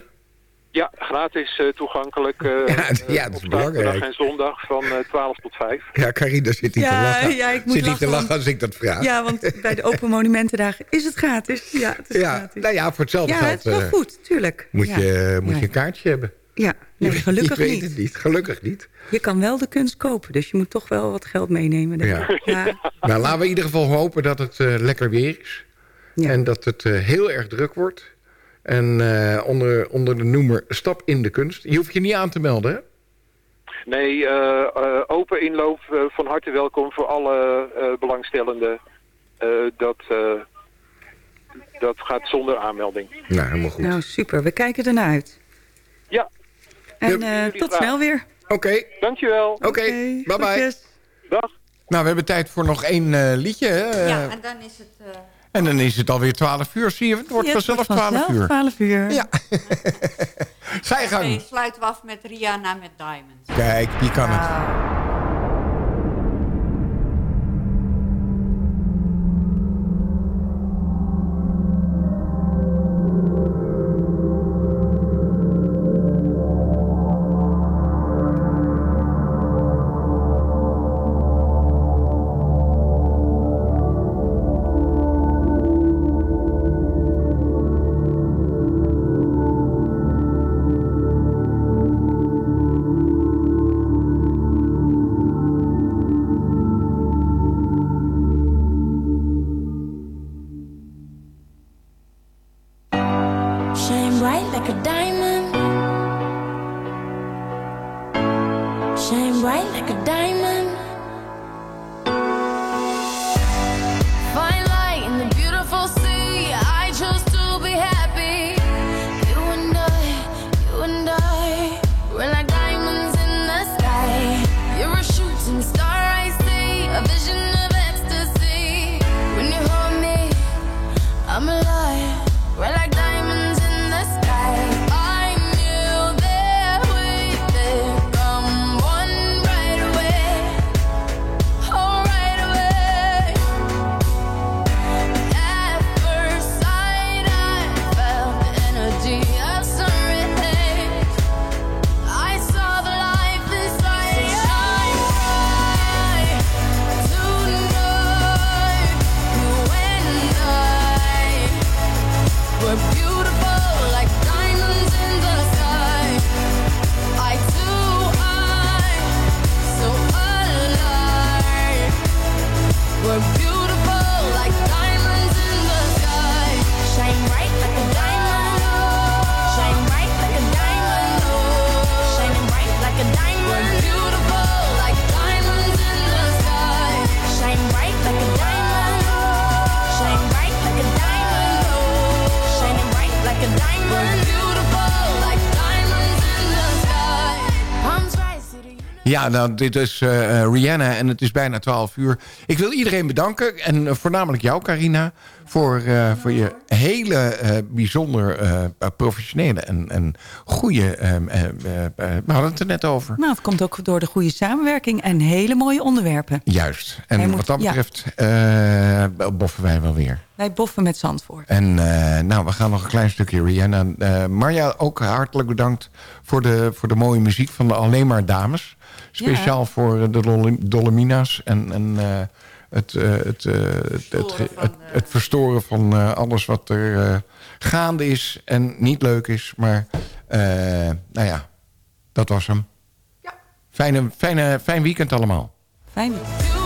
Ja, gratis eh, toegankelijk eh, Ja, ja, dat is op belangrijk. zaterdag en zondag van eh, 12 tot 5. Ja, Carina zit niet Ja, te lachen. ja, ik moet zit niet te lachen, lachen want- als ik dat vraag. Ja, want bij de Open Monumentendagen is het gratis. Ja, het is Ja, gratis. nou ja, voor hetzelfde ja, geld het is wel goed, tuurlijk. moet, ja. je, moet Ja. je een kaartje hebben. Ja, nee, Je- gelukkig je weet niet. het niet. Gelukkig niet. Je kan wel de kunst kopen, dus je moet toch wel wat geld meenemen. denk Ja. ik. Ja. Nou, laten we in ieder geval hopen dat het eh, lekker weer is. Ja. En dat het eh, heel erg druk wordt. En eh, onder, onder de noemer Stap in de Kunst. Je hoeft je niet aan te melden, hè? Nee, eh, eh, open inloop, eh, van harte welkom voor alle eh, belangstellenden. Eh, dat, eh, dat gaat zonder aanmelding. Nou, helemaal goed. Nou, super. We kijken ernaar uit. Ja. En eh, tot snel weer. Oké, Dankjewel. oké. bye bye. groetjes. Dag. Nou, we hebben tijd voor nog één eh, liedje, hè? Ja, en dan is het... eh, En dan is het alweer 12 uur, zie je? Het wordt Ja, het vanzelf wordt 12 vanzelf uur. 12 uur. Ja. Ga je oké, gang. sluiten we af met Rihanna met Diamonds. Kijk, die kan het. Ja, nou, dit is eh, eh, Rihanna en het is bijna 12 uur. Ik wil iedereen bedanken en eh, voornamelijk jou, Carina... voor, voor je hele bijzonder professionele en, en goede... ehm, eh, eh, eh, we hadden het er net over. Nou, het komt ook door de goede samenwerking en hele mooie onderwerpen. Juist. En Hij moet- wat dat betreft boffen wij wel weer. Wij boffen met Zandvoort. En nou, we gaan nog een klein stukje Rihanna. Marja, ook hartelijk bedankt voor de, voor de mooie muziek van de Alleen maar Dames. Speciaal voor eh, de Dol- Dolomina's en, en eh, het, eh, het, het, het, verstoren van alles wat er gaande is en niet leuk is. Maar nou ja, dat was hem. Fijne, fijne, fijn weekend allemaal. Fijn. like